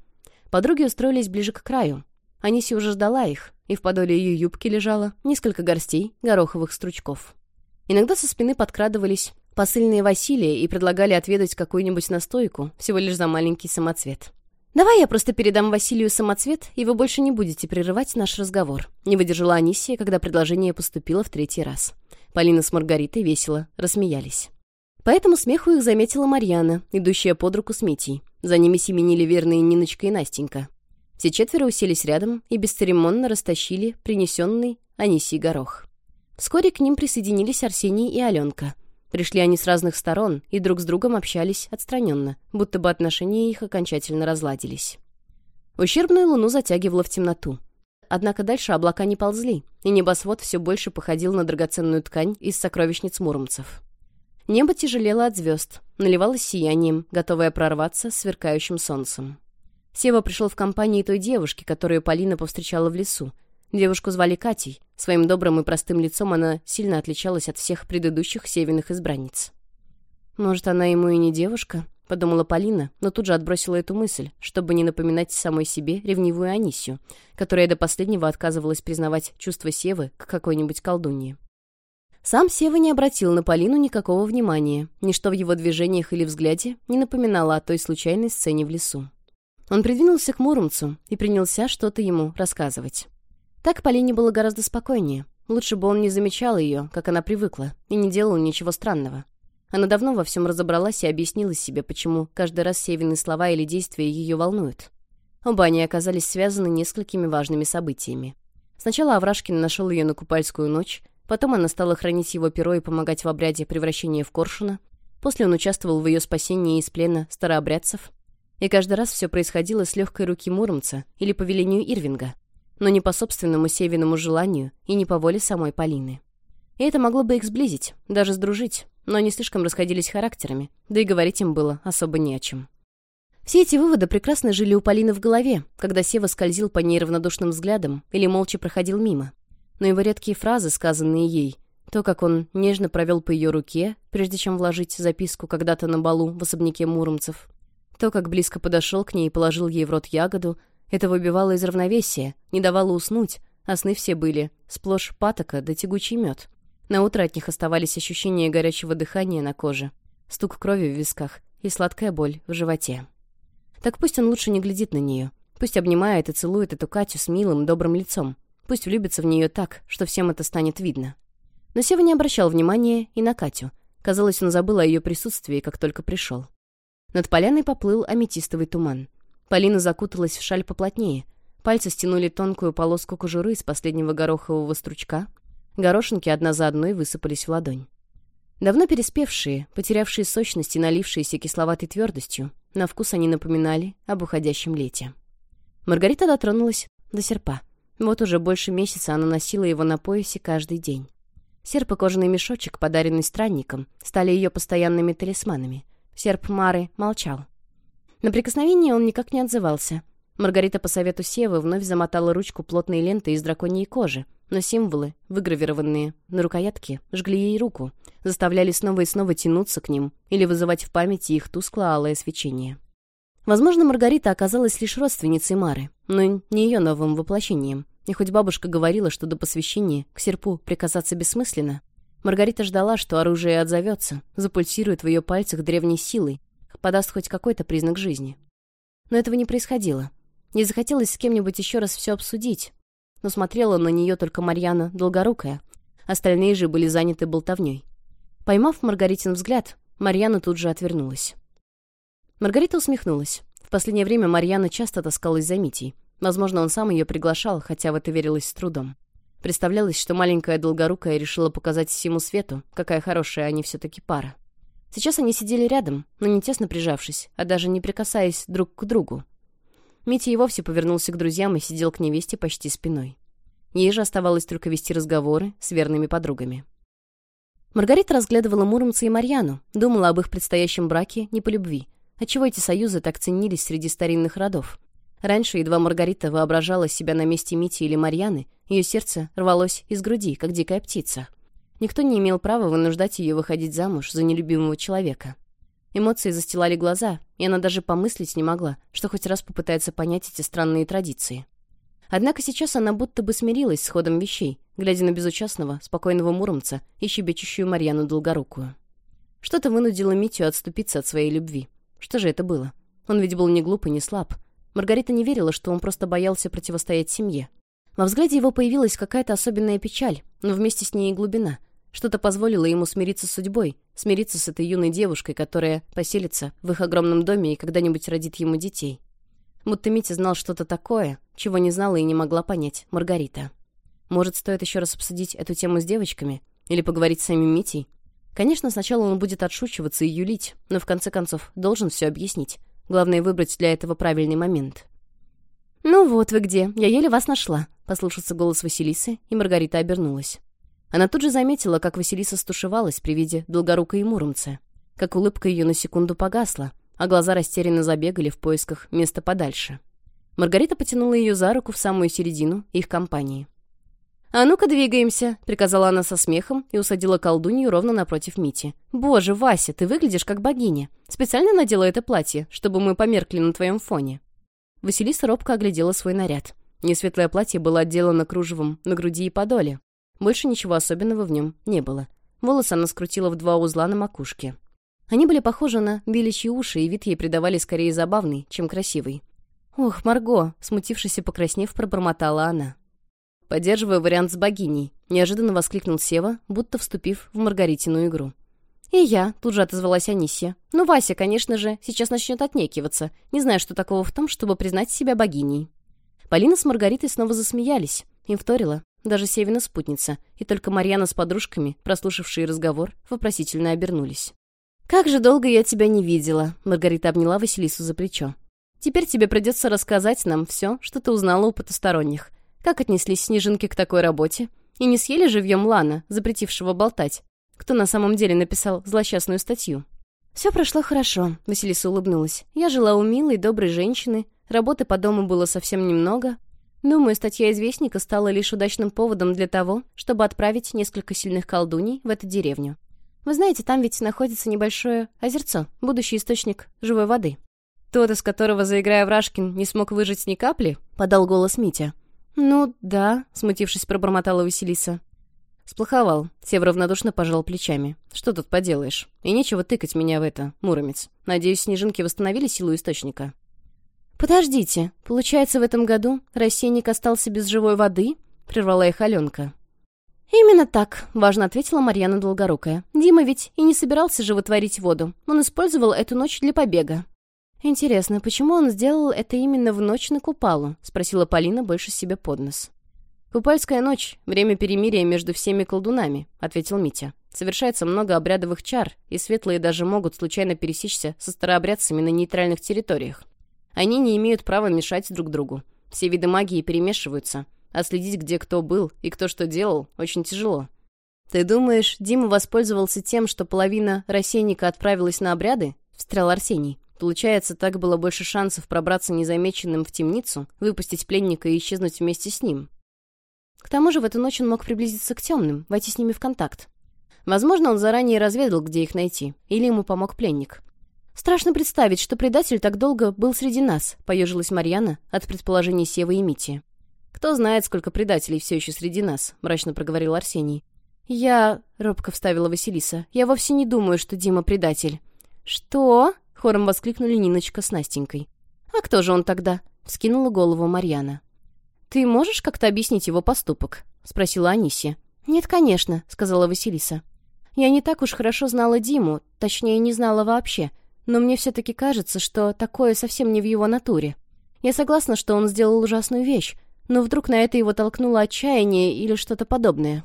Подруги устроились ближе к краю. Аниси уже ждала их, и в подоле ее юбки лежало несколько горстей гороховых стручков. Иногда со спины подкрадывались посыльные Василия и предлагали отведать какую-нибудь настойку, всего лишь за маленький самоцвет. «Давай я просто передам Василию самоцвет, и вы больше не будете прерывать наш разговор», не выдержала Анисия, когда предложение поступило в третий раз. Полина с Маргаритой весело рассмеялись. Поэтому смеху их заметила Марьяна, идущая под руку с Митей. За ними семенили верные Ниночка и Настенька. Все четверо уселись рядом и бесцеремонно растащили принесенный Аниси горох. Вскоре к ним присоединились Арсений и Аленка. Пришли они с разных сторон и друг с другом общались отстраненно, будто бы отношения их окончательно разладились. Ущербную луну затягивала в темноту. Однако дальше облака не ползли, и небосвод все больше походил на драгоценную ткань из сокровищниц муромцев. Небо тяжелело от звезд, наливалось сиянием, готовая прорваться сверкающим солнцем. Сева пришел в компании той девушки, которую Полина повстречала в лесу. Девушку звали Катей. Своим добрым и простым лицом она сильно отличалась от всех предыдущих Севиных избранниц. «Может, она ему и не девушка?» — подумала Полина, но тут же отбросила эту мысль, чтобы не напоминать самой себе ревнивую Анисию, которая до последнего отказывалась признавать чувства Севы к какой-нибудь колдунье. Сам Сева не обратил на Полину никакого внимания. Ничто в его движениях или взгляде не напоминало о той случайной сцене в лесу. Он придвинулся к Муромцу и принялся что-то ему рассказывать. Так Полине было гораздо спокойнее. Лучше бы он не замечал ее, как она привыкла, и не делал ничего странного. Она давно во всем разобралась и объяснила себе, почему каждый раз Севины слова или действия ее волнуют. Оба они оказались связаны несколькими важными событиями. Сначала Аврашкин нашел ее на Купальскую ночь, Потом она стала хранить его перо и помогать в обряде превращения в коршуна. После он участвовал в ее спасении из плена старообрядцев. И каждый раз все происходило с легкой руки Муромца или по велению Ирвинга, но не по собственному Севиному желанию и не по воле самой Полины. И это могло бы их сблизить, даже сдружить, но они слишком расходились характерами, да и говорить им было особо не о чем. Все эти выводы прекрасно жили у Полины в голове, когда Сева скользил по ней равнодушным взглядом или молча проходил мимо но его редкие фразы, сказанные ей, то, как он нежно провел по ее руке, прежде чем вложить записку когда-то на балу в особняке муромцев, то, как близко подошел к ней и положил ей в рот ягоду, это выбивало из равновесия, не давало уснуть, а сны все были, сплошь патока да тягучий мед. На утро от них оставались ощущения горячего дыхания на коже, стук крови в висках и сладкая боль в животе. Так пусть он лучше не глядит на нее, пусть обнимает и целует эту Катю с милым, добрым лицом, Пусть влюбится в нее так, что всем это станет видно. Но Сева не обращал внимания и на Катю. Казалось, он забыл о ее присутствии, как только пришел. Над поляной поплыл аметистовый туман. Полина закуталась в шаль поплотнее. Пальцы стянули тонкую полоску кожуры из последнего горохового стручка. Горошинки одна за одной высыпались в ладонь. Давно переспевшие, потерявшие сочность и налившиеся кисловатой твердостью, на вкус они напоминали об уходящем лете. Маргарита дотронулась до серпа. Вот уже больше месяца она носила его на поясе каждый день. Серп и кожаный мешочек, подаренный странником, стали ее постоянными талисманами. Серп Мары молчал. На прикосновение он никак не отзывался. Маргарита по совету Севы вновь замотала ручку плотной лентой из драконьей кожи, но символы, выгравированные на рукоятке, жгли ей руку, заставляли снова и снова тянуться к ним или вызывать в памяти их тускло-алое свечение. Возможно, Маргарита оказалась лишь родственницей Мары, но не ее новым воплощением. И хоть бабушка говорила, что до посвящения к серпу приказаться бессмысленно, Маргарита ждала, что оружие отзовется, запульсирует в ее пальцах древней силой, подаст хоть какой-то признак жизни. Но этого не происходило. Ей захотелось с кем-нибудь еще раз все обсудить, но смотрела на нее только Марьяна Долгорукая, остальные же были заняты болтовней. Поймав Маргаритин взгляд, Марьяна тут же отвернулась. Маргарита усмехнулась. В последнее время Марьяна часто таскалась за Митей. Возможно, он сам ее приглашал, хотя в это верилось с трудом. Представлялось, что маленькая долгорукая решила показать всему свету, какая хорошая они все-таки пара. Сейчас они сидели рядом, но не тесно прижавшись, а даже не прикасаясь друг к другу. Митя и вовсе повернулся к друзьям и сидел к невесте почти спиной. Ей же оставалось только вести разговоры с верными подругами. Маргарита разглядывала Муромца и Марьяну, думала об их предстоящем браке не по любви, отчего эти союзы так ценились среди старинных родов. Раньше едва Маргарита воображала себя на месте Мити или Марьяны, ее сердце рвалось из груди, как дикая птица. Никто не имел права вынуждать ее выходить замуж за нелюбимого человека. Эмоции застилали глаза, и она даже помыслить не могла, что хоть раз попытается понять эти странные традиции. Однако сейчас она будто бы смирилась с ходом вещей, глядя на безучастного, спокойного муромца и щебечущую Марьяну Долгорукую. Что-то вынудило Митю отступиться от своей любви. Что же это было? Он ведь был не глуп и не слаб. Маргарита не верила, что он просто боялся противостоять семье. Во взгляде его появилась какая-то особенная печаль, но вместе с ней и глубина. Что-то позволило ему смириться с судьбой, смириться с этой юной девушкой, которая поселится в их огромном доме и когда-нибудь родит ему детей. Будто Митя знал что-то такое, чего не знала и не могла понять Маргарита. Может, стоит еще раз обсудить эту тему с девочками? Или поговорить с самим Митей? Конечно, сначала он будет отшучиваться и юлить, но в конце концов должен все объяснить. Главное выбрать для этого правильный момент. «Ну вот вы где, я еле вас нашла», — послушался голос Василисы, и Маргарита обернулась. Она тут же заметила, как Василиса стушевалась при виде долгорукой и муромца, как улыбка ее на секунду погасла, а глаза растерянно забегали в поисках места подальше. Маргарита потянула ее за руку в самую середину их компании. «А ну-ка двигаемся», — приказала она со смехом и усадила колдунью ровно напротив Мити. «Боже, Вася, ты выглядишь как богиня. Специально надела это платье, чтобы мы померкли на твоем фоне». Василиса робко оглядела свой наряд. Несветлое платье было отделано кружевом на груди и подоле. Больше ничего особенного в нем не было. Волосы она скрутила в два узла на макушке. Они были похожи на беличьи уши, и вид ей придавали скорее забавный, чем красивый. «Ох, Марго!» — смутившись и покраснев, пробормотала она. Поддерживаю вариант с богиней, неожиданно воскликнул Сева, будто вступив в Маргаритину игру. «И я», — тут же отозвалась Анисия. «Ну, Вася, конечно же, сейчас начнет отнекиваться, не знаю, что такого в том, чтобы признать себя богиней». Полина с Маргаритой снова засмеялись. Им вторила даже Севина спутница, и только Марьяна с подружками, прослушавшие разговор, вопросительно обернулись. «Как же долго я тебя не видела», — Маргарита обняла Василису за плечо. «Теперь тебе придется рассказать нам все, что ты узнала у потусторонних. Как отнеслись снежинки к такой работе? И не съели живьем Лана, запретившего болтать? Кто на самом деле написал злосчастную статью? Все прошло хорошо, Василиса улыбнулась. Я жила у милой, доброй женщины. Работы по дому было совсем немного. Думаю, статья известника стала лишь удачным поводом для того, чтобы отправить несколько сильных колдуней в эту деревню. Вы знаете, там ведь находится небольшое озерцо, будущий источник живой воды. Тот, из которого, заиграя Рашкин не смог выжить ни капли, подал голос Митя. «Ну, да», — смутившись, пробормотала Василиса. Сплоховал. Сев равнодушно пожал плечами. «Что тут поделаешь? И нечего тыкать меня в это, Муромец. Надеюсь, снежинки восстановили силу источника?» «Подождите, получается, в этом году рассеянник остался без живой воды?» — прервала их Аленка. «Именно так», — важно ответила Марьяна Долгорукая. «Дима ведь и не собирался животворить воду. Он использовал эту ночь для побега. «Интересно, почему он сделал это именно в ночь на Купалу?» — спросила Полина больше себе под нос. «Купальская ночь — время перемирия между всеми колдунами», — ответил Митя. «Совершается много обрядовых чар, и светлые даже могут случайно пересечься со старообрядцами на нейтральных территориях. Они не имеют права мешать друг другу. Все виды магии перемешиваются, а следить, где кто был и кто что делал, очень тяжело». «Ты думаешь, Дима воспользовался тем, что половина рассейника отправилась на обряды?» — встрял Арсений. Получается, так было больше шансов пробраться незамеченным в темницу, выпустить пленника и исчезнуть вместе с ним. К тому же в эту ночь он мог приблизиться к темным, войти с ними в контакт. Возможно, он заранее разведал, где их найти, или ему помог пленник. «Страшно представить, что предатель так долго был среди нас», — поежилась Марьяна от предположений Севы и Мити. «Кто знает, сколько предателей все еще среди нас», — мрачно проговорил Арсений. «Я...» — робко вставила Василиса. «Я вовсе не думаю, что Дима предатель». «Что?» Хором воскликнули Ниночка с Настенькой. «А кто же он тогда?» — вскинула голову Марьяна. «Ты можешь как-то объяснить его поступок?» — спросила Анисия. «Нет, конечно», — сказала Василиса. «Я не так уж хорошо знала Диму, точнее, не знала вообще, но мне все-таки кажется, что такое совсем не в его натуре. Я согласна, что он сделал ужасную вещь, но вдруг на это его толкнуло отчаяние или что-то подобное».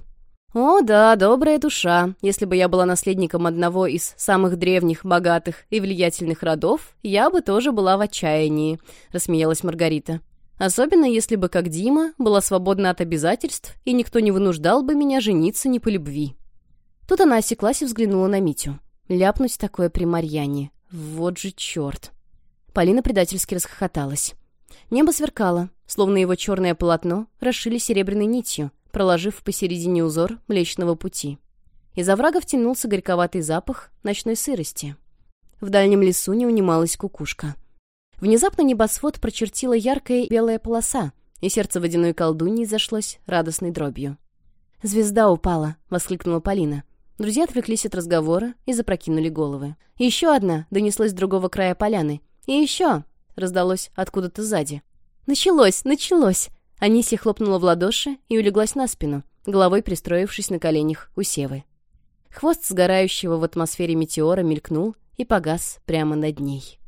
О, да, добрая душа. Если бы я была наследником одного из самых древних, богатых и влиятельных родов, я бы тоже была в отчаянии, рассмеялась Маргарита. Особенно если бы, как Дима, была свободна от обязательств, и никто не вынуждал бы меня жениться не по любви. Тут она осеклась и взглянула на Митю. Ляпнуть такое при Марьяне. Вот же черт. Полина предательски расхохоталась. Небо сверкало, словно его черное полотно расшили серебряной нитью, проложив посередине узор Млечного Пути. Из оврагов тянулся горьковатый запах ночной сырости. В дальнем лесу не унималась кукушка. Внезапно небосвод прочертила яркая белая полоса, и сердце водяной колдуньи зашлось радостной дробью. «Звезда упала!» — воскликнула Полина. Друзья отвлеклись от разговора и запрокинули головы. «Еще одна!» — донеслась с другого края поляны. «И еще!» — раздалось откуда-то сзади. «Началось! Началось!» Анисия хлопнула в ладоши и улеглась на спину, головой пристроившись на коленях у Севы. Хвост сгорающего в атмосфере метеора мелькнул и погас прямо над ней.